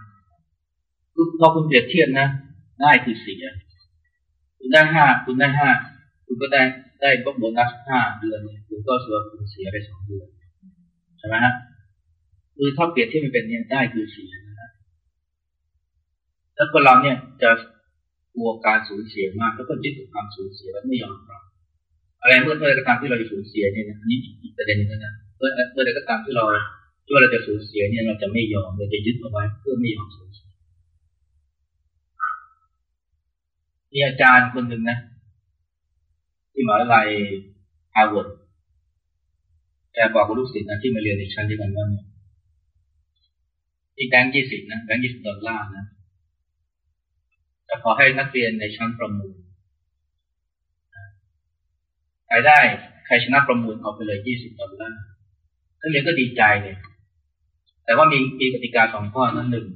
S2: คือพอคุณเปรียบเทียบนะ ได้คือเสีย คุณได้ห้าคุณได้ห้า คุณก็ได้ได้บโบนัสห้าเดือนคุณก็ส่วนคุณเสียไปสองเดือนใช่ไหมฮะคือถ้าเปรียบทียบมันเป็นเนี่ยได้คือเสียนะฮะแล้วคนเราเนี่ยจะกลัวการสูญเสียมาก แล้วก็ยึดกับความสูญเสียแล้วไม่ยอมรับอะไรเมื่อเมื่อใดก็ตามที่เราจะสูญเสียเนี่ยนะนี่อีกประเด็นนึงนะเมื่อเมื่อใดก็ตามที่เราที่ว่าเราจะสูญเสียเนี่ยเราจะไม่ยอมเราจะยึดเอาไว้เพื่อไม่ยอมสูญเสียมีอาจารย์คนหนึ่งนะ ที่มหาวิทยาลัยฮาร์วาร์ดแกบอกกับลูกศิษย์นะที่มาเรียนในชั้นเดียวกันว่าเนี่ยที่แบงค์ยี่สิบนะแบงค์ยี่สิบดอลลาร์นะจะขอให้นักเรียนในชั้นประมูลใครได้ใครชนะประมูลเอาไปเลยยี่สิบดอลลาร์นักเรียนก็ดีใจเนี่ยแต่ว่ามีมีกติกาสองข้อนั้นหนึ่ง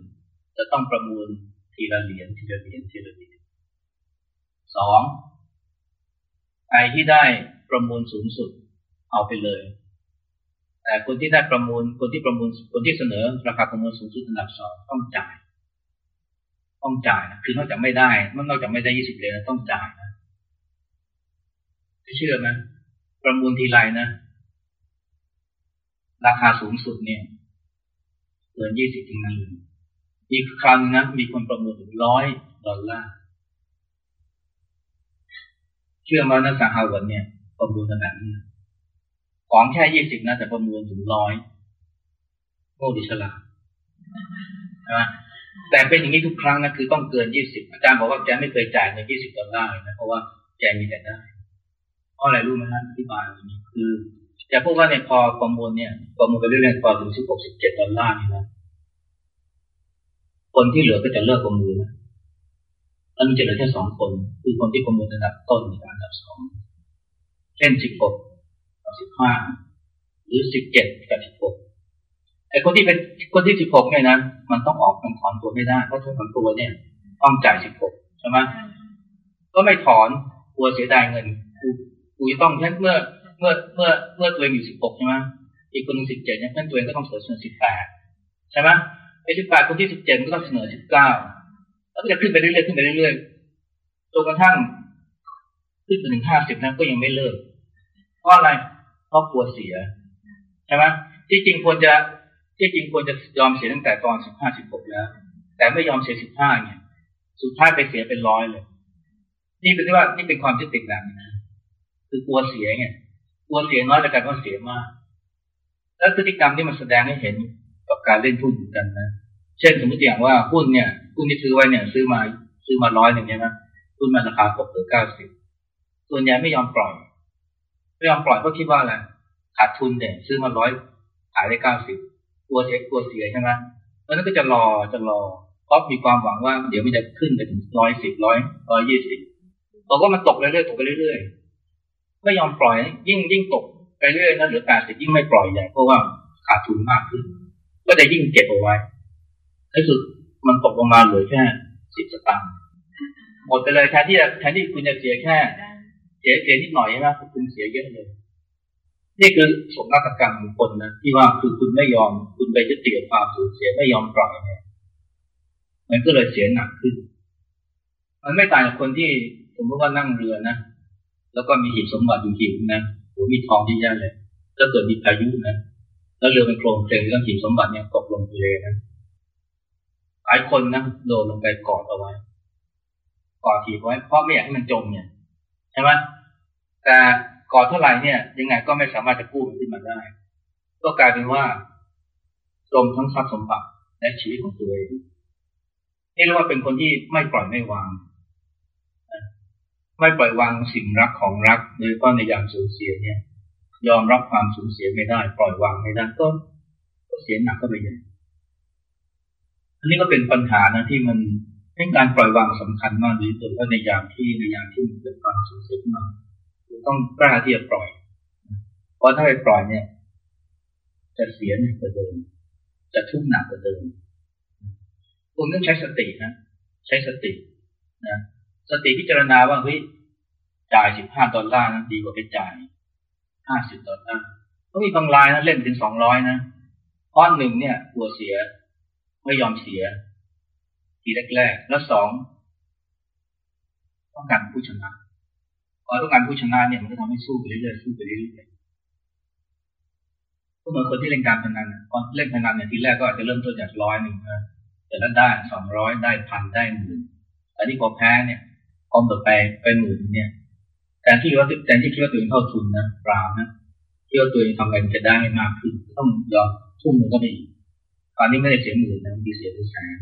S2: จะต้องประมูลทีละเหรียญทีละเหรียญทีละเหรียญสอง ใครที่ได้ประมูลสูงสุดเอาไปเลย แต่คนที่ได้ประมูลคนที่ประมูลคนที่เสนอ ราคาประมูลสูงสุดอันดับสองต้องจ่าย ต้องจ่ายนะคือนอกจากไม่ได้นอกจากไม่ได้ยี่สิบเหรียญต้องจ่ายนะเชื่อไหมประมูลทีไรนะ ราคาสูงสุดเนี่ยเกินยี่สิบถึงนั้นอีกครั้งนะมีคนประมินถึงร้อยดอลลาร์ เชื่อมานักสาฮาวดเนี่ยประมูลขนาดนี้ของแค่ยี่สิบนะแต่ประมูลถึงร้อยโง่ดิฉลาดนะแต่เป็นอย่างนี้ทุกครั้งนะคือต้องเกินยี่สิบอาจารย์บอกว่าแกไม่เคยจ่ายเงินยี่สิบดอลลาร์เลยนะเพราะว่าแกมีแต่ได้เพราะอะไรรู้ไหมฮะอธิบายอย่างนี้คือแจะพูดว่าในพอประมูลเนี่ยประมูลไปเรื่อยๆพอถึงสิบหกสิบเจ็ดดอลลาร์นี่นะคนที่เหลือก็จะเลิกประมูลนะ แล้วมันจะเหลือแค่สองคน คือคนที่ประมูลระดับต้นในอันดับสองเช่นสิบหกกับสิบห้าหรือสิบเจ็ดกับสิบหกไอ้คนที่เป็นคนที่สิบหกเนี่ยนะมันต้องออกมันถอนตัวไม่ได้เพราะถอนตัวเนี่ย ต้องจ่ายสิบหกใช่ไหมก็ไม่ถอนกลัวเสียดายเงินกูกูจะต้องเมื่อเมื่อเมื่อเมื่อตัวเองอยู่สิบหกใช่ไหมอีกคนหนึ่งสิบเจ็ดเนี่ยเพื่อนตัวเองก็ต้องเสนอสิบแปดใช่ไหมไอ้สิบแปดคนที่สิบเจ็ดก็ต้องเสนอสิบเก้า แล้วก็จะขึ้นไปเรื่อยๆขึ้นไปเรื่อยๆจนกระทั่ง ขึ้นไปถึงห้าสิบนั้นก็ยังไม่เลิกเพราะอะไรเพราะกลัวเสียใช่ไหมที่จริงควรจะที่จริงควรจะยอมเสียตั้งแต่ตอนสิบห้าสิบหกแล้ว แต่ไม่ยอมเสียสิบห้าเนี่ยสุดท้ายไปเสียเป็นร้อยเลย นี่เป็นที่ว่านี่เป็นความที่ติดดังนะคือกลัวเสียไงกลัวเสียน้อยแต่การว่าเสียมาก แล้วพฤติกรรมที่มันแสดงให้เห็นกับการเล่นหุ้นเหมือนกันนะ เช่นสมมติอย่างว่าหุ้นเนี่ย หุ้นที่ซื้อไว้เนี่ย ซื้อมาซื้อมาร้อยหนึ่งเนี่ยนะหุ้นมาราคาตกเหลือเก้าสิบส่วนใหญ่ไม่ยอมปล่อย ไม่ยอมปล่อยเพราะคิดว่าอะไรขาดทุนเด่นซื้อมาร้อยขายได้เก้าสิบกลัวเสียกลัวเสียใช่ไหมเพราะนั้นก็จะรอจะรอเพราะมีความหวังว่าเดี๋ยวมันจะขึ้นไปถึงร้อยสิบร้อยร้อยยี่สิบบอกว่ามันตกเรื่อยๆตกไปเรื่อยๆไม่ยอมปล่อย ยิ่งยิ่งตกไปเรื่อยนะเหลือแปดสิบยิ่งไม่ปล่อยใหญ่เพราะว่าขาดทุนมากขึ้น ก็จะยิ่งเก็บเอาไว้ในสุด มันตกลงมาเหลือแค่สิบสตางค์หมดไปเลยแทนที่แทนที่คุณจะเสียแค่ เสียเสียนิดหน่อยใช่ไหมคุณเสียเยอะเลย นี่คือสมนาฏกรรมของคนนะที่ว่าคือคุณไม่ยอมคุณไปจะติดความสูญเสียไม่ยอมปล่อยเนี่ยมันก็เลยเสียหนักขึ้น มันไม่ต่างจากคนที่สมมติว่านั่งเรือนะแล้วก็มีหีบสมบัติอยู่หีบนะโอ้มีทองที่ยะเลยถ้าเกิดมีพายุนะแล้วเรือเป็นโครงเพลงแล้วหีบสมบัติเนี่ยตกลงทะเลนะ หลายคนนะโดนลงไปกอดเอาไว้กอดหีบไว้ เพราะไม่อยากให้มันจมเนี่ยใช่ไหมแต่กอดเท่าไหร่เนี่ย ยังไงก็ไม่สามารถจะกู้มันขึ้นมาได้ ก็กลายเป็นว่าจมทั้งทรัพย์สมบัติและชีวิตของตัวเองนี่เรียกว่าเป็นคนที่ไม่ปล่อยไม่วาง ไม่ปล่อยวางสิ่งรักของรักโดยเฉพาะในยามสูญเสียเนี่ย ยอมรับความสูญเสียไม่ได้ ปล่อยวางไม่ได้ก็ก็เสียหนักก็ไปใหญ่ อันนี้ก็เป็นปัญหานะที่มันให้การปล่อยวางสำคัญมากโดยเฉพาในยามที่ในยามที่มันเกิดความสูญเสียมาต้องกล้าที่จะปล่อย เพราะถ้าไปปล่อยเนี่ย จะเสียหนักกว่าเดิม จะทุกข์หนักกว่าเดิมคุณต้องใช้สตินะใช้สตินะสติพิจารณาว่าเฮ้ยจ่ายสิบห้าดอลลาร์นะดีกว่าไปจ่ายห้าสิบดอลลาร์ก็มีบางรายนะเล่นถึงสองร้อยนะข้อหนึ่งเนี่ยกลัวเสีย ไม่ยอมเสีย ทีแรกๆแล้วสองต้องการผู้ชนะพอต้องการผู้ชนะเนี่ยมันก็ทำให้สู้ไปเรื่อยๆสู้ไปเรื่อยๆก็เหมือนคนที่เล่นการพนันตอนเล่นพนันเนี่ยทีแรกก็อาจจะเริ่มต้นจากร้อยหนึ่งนะแต่แล้วได้สองร้อยได้พันได้หมื่นอันนี้พอแพ้เนี่ยพอต่อไปไปหมื่นเนี่ยแต่ที่ว่าแต่ที่คิดว่าตัวเองเข้าทุนนะเปล่านะคิดว่าตัวเองทำอะไรจะได้มากขึ้นต้องยอมทุ่มเงินก็ไปอีก ตอนนี้ไม่ได้เสียหมื่นนะมีเสียเป็นแสน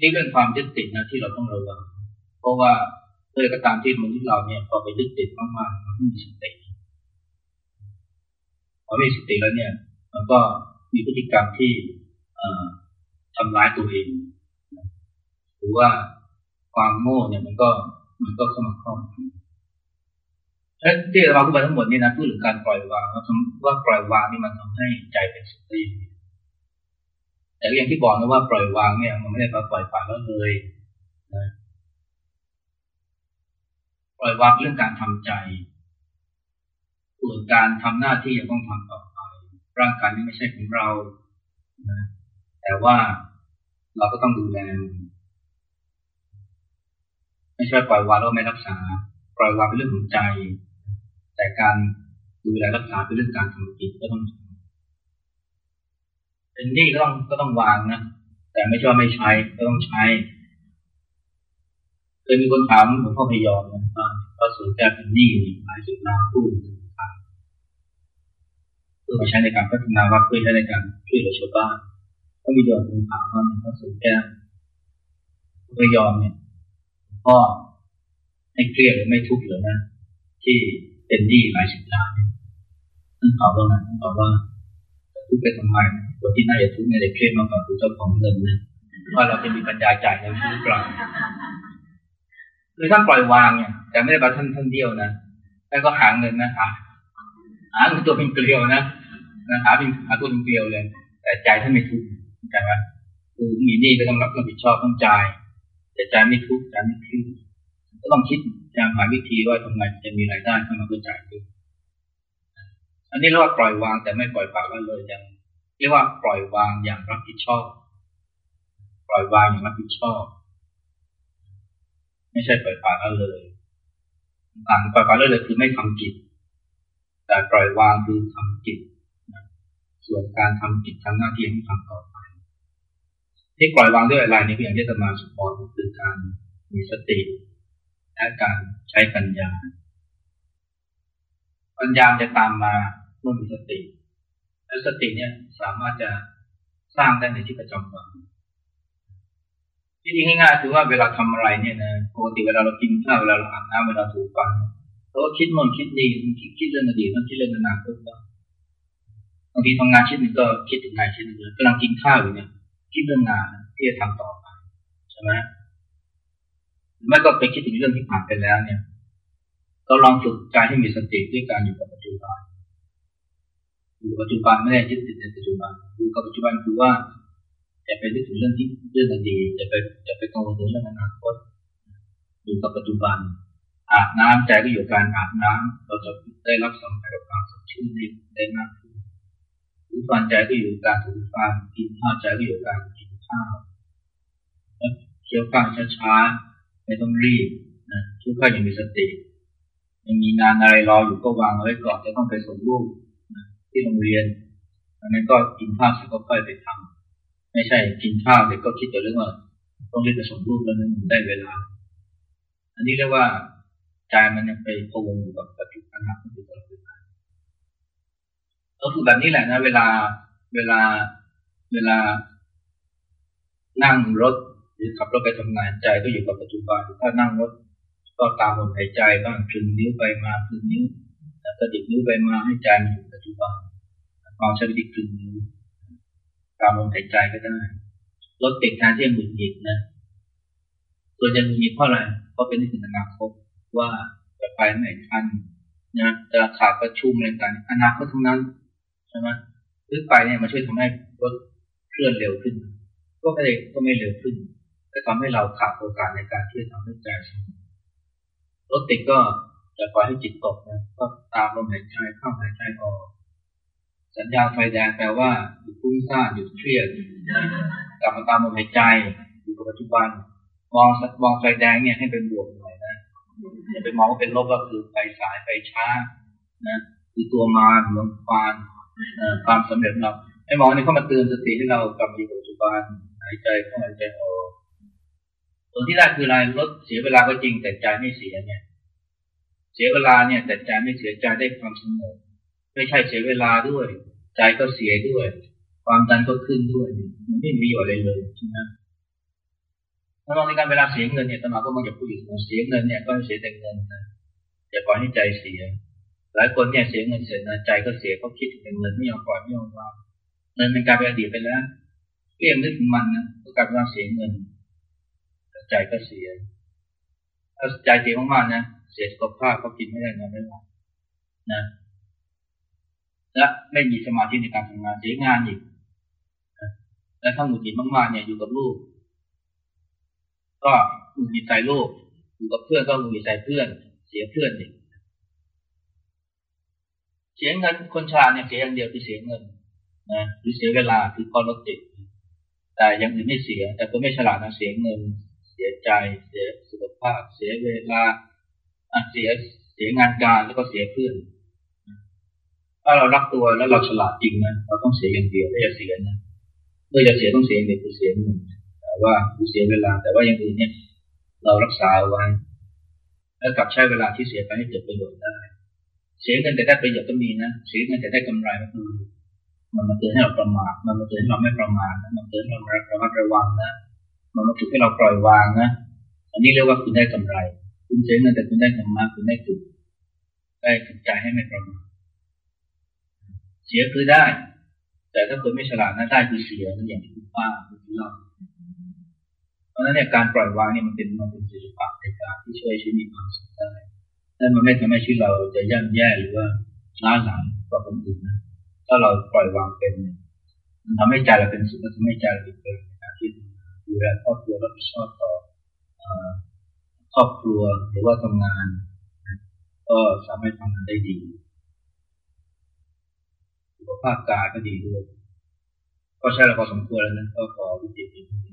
S2: นี่เรื่องความยึดติดนะที่เราต้องระวัง เพราะว่าเมื่อก็ตามที่มนุษย์เราเนี่ยพอไปยึดติดมากๆมันไม่มีสติพอไม่มีสติแล้วเนี่ย มันก็มีพฤติกรรมที่ทำร้ายตัวเอง หรือว่าความโง่เนี่ยมันก็มันก็เข้ามาครอบ ที่เราพูดไปทั้งหมดนี่นะพูดถึงการปล่อยวางว่าปล่อยวางนี่มันทำให้ใจเป็นสุขได้แต่อย่างที่บอกนะว่าปล่อยวางเนี่ย มันไม่ได้ปล่อยปล่อยแล้วเลยนะปล่อยวางเรื่องการทำใจส่วนการทำหน้าที่ยังต้องทำต่อไป ร่างกายนี้ไม่ใช่ของเรานะแต่ว่าเราก็ต้องดูแลไม่ใช่ปล่อยวางแล้วไม่รักษา ปล่อยวางเป็นเรื่องของใจ แต่การดูแลรักษาเป็นเรื่องการทำกิจก็ต้องเป็นหนี้ก็ต้องก็ต้องวางนะแต่ไม่ใช่ว่าไม่ใช้ก็ต้องใช้เคยมีคนถามหลวงพ่อพยอมนะว่าพระสนใจเป็นหนี้หลายสิบล้านผู้เพื่อมาใช้ในการพัฒนาวัดเพื่อใช้ในการช่วยเหลือชาวบ้านก็มีโยมถามว่าพระสนใจพยอมเนี่ยพ่อไม่เครียดหรือไม่ทุกข์หรือนะที่ เป็นหนี้หลายสิบล้านท่านตอบว่าไงท่านตอบว่าทุกข์ไปทำไมคนที่น่าจะทุกข์ในเด็กเครียดมากกว่าคือเจ้าของเงินนะว่าเราจะมีปัญญาจ่ายเงินหรือเปล่าคือท่านปล่อยวางเนี่ยแต่ไม่ได้บอกท่านท่านเดียวนะแล้วก็หาเงินนะหาหาเงินตัวเป็นเกลียวนะนะหาเป็นหาตัวเป็นเกลียวเลย แต่ใจท่านไม่ทุกข์ใช่ไหมคือมีหนี้ก็ต้องรับผิดชอบต้องจ่ายแต่ใจไม่ทุกข์ใจไม่เครียดก็ต้องคิด พยายามหาวิธีว่าทำไงจะมีรายได้เข้ามาเพื่อจ่ายด้วยอันนี้เรียกว่าปล่อยวางแต่ไม่ปล่อยปากละเลยย่างเรียกว่าปล่อยวางอย่างรับผิดชอบ ปล่อยวางอย่างรับผิดชอบ ไม่ใช่ปล่อยปากละเลยต่างปล่อยปากละเลยคือไม่ทำกิจแต่ปล่อยวางคือทำกิจส่วนการทำกิจทำหน้าที่ต้องทำต่อไปที่ปล่อยวางด้วยอะไรนี่คืออย่างที่จะมาสปอร์ตคือการมีสติ และการใช้ปัญญา ปัญญาจะตามมาเมื่อมีสติ และสติเนี่ยสามารถจะสร้างได้ในที่ประจำวันที่จริงง่ายๆคือว่าเวลาทำอะไรเนี่ยนะปกติเวลาเรากินข้าวเวลาเราอาบน้ำเวลาถูฟันเราก็คิดมันคิดดีคิดคิดเรื่องอดีตคิดเรื่องอนาคตบางทีทำงานชิ้นหนึ่งก็คิดถึงงานชิ้นหนึ่งกำลังกินข้าวอยู่เนี่ยคิดเรื่องงานที่จะทำต่อไปใช่ไหม ไม่ก็ไปคิดถึงเรื่องที่ผ่านไปแล้วเนี่ย เราลองฝึกใจให้มีสติด้วยการอยู่กับปัจจุบัน อยู่ปัจจุบันไม่ได้ยึดติดในปัจจุบัน อยู่กับปัจจุบันคือว่าจะไปนึกถึงเรื่องที่เรื่องอดีตจะไปจะไปกังวลถึงเรื่องอนาคต อยู่กับปัจจุบัน อาบน้ำใจก็อยู่การอาบน้ำเราจะได้รับสัมผัสกับความสดชื่นได้มากขึ้นถูฟันใจก็อยู่การถูฟันกินข้าวใจก็อยู่การกินข้าวเคี้ยวข้าวช้าๆ ไม่ต้องรีบนะช่วยค่อยอย่างมีสติยังมีงานอะไรรออยู่ก็วางไว้ก่อนจะต้องไปส่งลูกที่โรงเรียนอันนั้นก็กินข้าวเสร็จก็ค่อยไปทำไม่ใช่กินข้าวเด็กก็คิดแต่เรื่องว่าต้องรีบไปส่งลูกแล้วนั้นได้เวลา อันนี้เรียกว่าใจมันยังไปพวงอยู่กับปัจจุบันนะอยู่ตลอดเวลาก็คือแบบนี้แหละนะ เวลาเวลาเวลานั่งรถ หรือขับรถไปทำงานใจก็อยู่กับปัจจุบัน ถ้านั่งรถก็ตามลมหายใจบ้างคลึงนิ้วไปมาคลึงนิ้วกระดิกนิ้วไปมาให้ใจมันอยู่ปัจจุบันควาใช้วิธีคลึงนิ้วตามลมหายใจก็ได้ลดติดการที่หงุดหงิดนะส่วนจะหงุดหงิดเพราะอะไรเพราะเป็นถึงอนาคตว่าจะไปไหนทันนะจะขาดประชุมอะไรต่างอนาคตทั้งนั้นใช่ไหมขึ้นไปเนี่ยมันช่วยทำให้รถเคลื่อนเร็วขึ้น ก็ไม่ได้ก็ไม่เร็วขึ้น ก็ทำให้เราขาดโอกาสในการที่จะทำให้ใจสงบรถติดก็จะปล่อยให้จิตตกนะก็ตามลมหายใจเข้าหายใจออกสัญญาณไฟแดงแปลว่าหยุดฟุ้งซ่านหยุดเครียดกลับมาตามลมหายใจอยู่กับปัจจุบัน มองมองไฟแดงเนี่ยให้เป็นบวกหน่อยนะอย่าไปมองว่าเป็นลบก็คือไปสายไปช้านะคือตัวมารลมฟานความสำเร็จเราให้มองนี่เข้ามาเตือนสติให้เรากลับมาอยู่ปัจจุบันหายใจเข้าหายใจออก ส่วนที่ได้คืออะไรลดเสียเวลาก็จริงแต่ใจไม่เสียเนี่ย เสียเวลาเนี่ยแต่ใจไม่เสียใจได้ความสงบไม่ใช่เสียเวลาด้วย ใจก็เสียด้วย ความดันก็ขึ้นด้วยมันไม่มีประโยชน์อะไรเลยใช่ไหมถ้าเราในการเวลาเสียเงินเนี่ยตมาก็มักจะพูดอยู่เสียเงินเนี่ยก็เสียแต่เงินนะอย่าปล่อยให้ใจเสีย หลายคนเนี่ยเสียเงินเสร็จนะใจก็เสียเพราะคิดถึงเงินไม่ยอมปล่อยไม่ยอมวางเงินเป็นการเป็นอดีตไปแล้วเรียมนึกถึงมันนะก็กลายเป็นว่าเสียเงิน ใจก็เสียถ้าใจเสียมากๆนะเสียสุขภาพเขากินไม่ได้นอนไม่หลับนะและไม่มีสมาธิในการทำงานเสียงานอีกและถ้าหงุดหงิดมากๆเนี่ยอยู่กับลูก ก็หงุดหงิดใจลูกอยู่กับเพื่อนก็หงุดหงิดใจเพื่อน เสียเพื่อนอีกเสียเงินคนชาเนี่ยเสียอย่างเดียวคือเสียเงินนะหรือเสียเวลาคือก้อนรถติดแต่ยังอื่นไม่เสีย แต่คนไม่ฉลาดนะเสียเงิน เสียใจ เสียสุขภาพ เสียเวลาเสียเสียงานการแล้วก็เสียเพื่อนถ้าเรารักตัวแล้วเราฉลาดจริงนะเราต้องเสียอย่างเดียวไม่จะเสียนะเมื่อจะเสียต้องเสียเดียวคือเสียเงินแต่ว่าเสียเวลา แต่ว่าอย่างอื่นเนี่ย เรารักษาไว้แล้วกลับใช้เวลาที่เสียไปให้เกิดประโยชน์ได้ เสียเงินแต่ได้ประโยชน์ก็มีนะเสียเงินแต่ได้กำไรก็คือมันมาเตือนให้เราประมาทมันมาเตือนให้เราไม่ประมาทมันมาเตือนให้เราระมัดระวังนะ มันมาฝึกให้เราปล่อยวางนะอันนี้เรียกว่าคุณได้กำไร คุณเสียเงินแต่คุณได้ธรรมะคุณได้ฝึกได้ฝึกใจให้ไม่ประมาทเสียคือได้ แต่ถ้าคนไม่ฉลาดนะได้คือเสียนั่นอย่างที่คุณป้าคุณเล่าเพราะนั้นเนี่ยการปล่อยวางเนี่ยมันเป็นมันเป็นศิลปะในการที่ช่วยชีวิตมีความสุขได้แต่มันไม่ทำให้ชีวิตเราจะย่ำแย่หรือว่าล้าหลังกว่าคนอื่นนะถ้าเราปล่อยวางเป็นมันทำให้ใจเราเป็นสุขมันทำให้ใจเราเป็นเกิดในการที่ ดูแลครอบครัวรับผิดชอบต่อครอบครัวหรือว่าทำงาน ก็สามารถทำงานได้ดีสุขภาพกายก็ดีด้วยก็ใช่เราพอสมควรแล้วนะก็ขอวิจิตร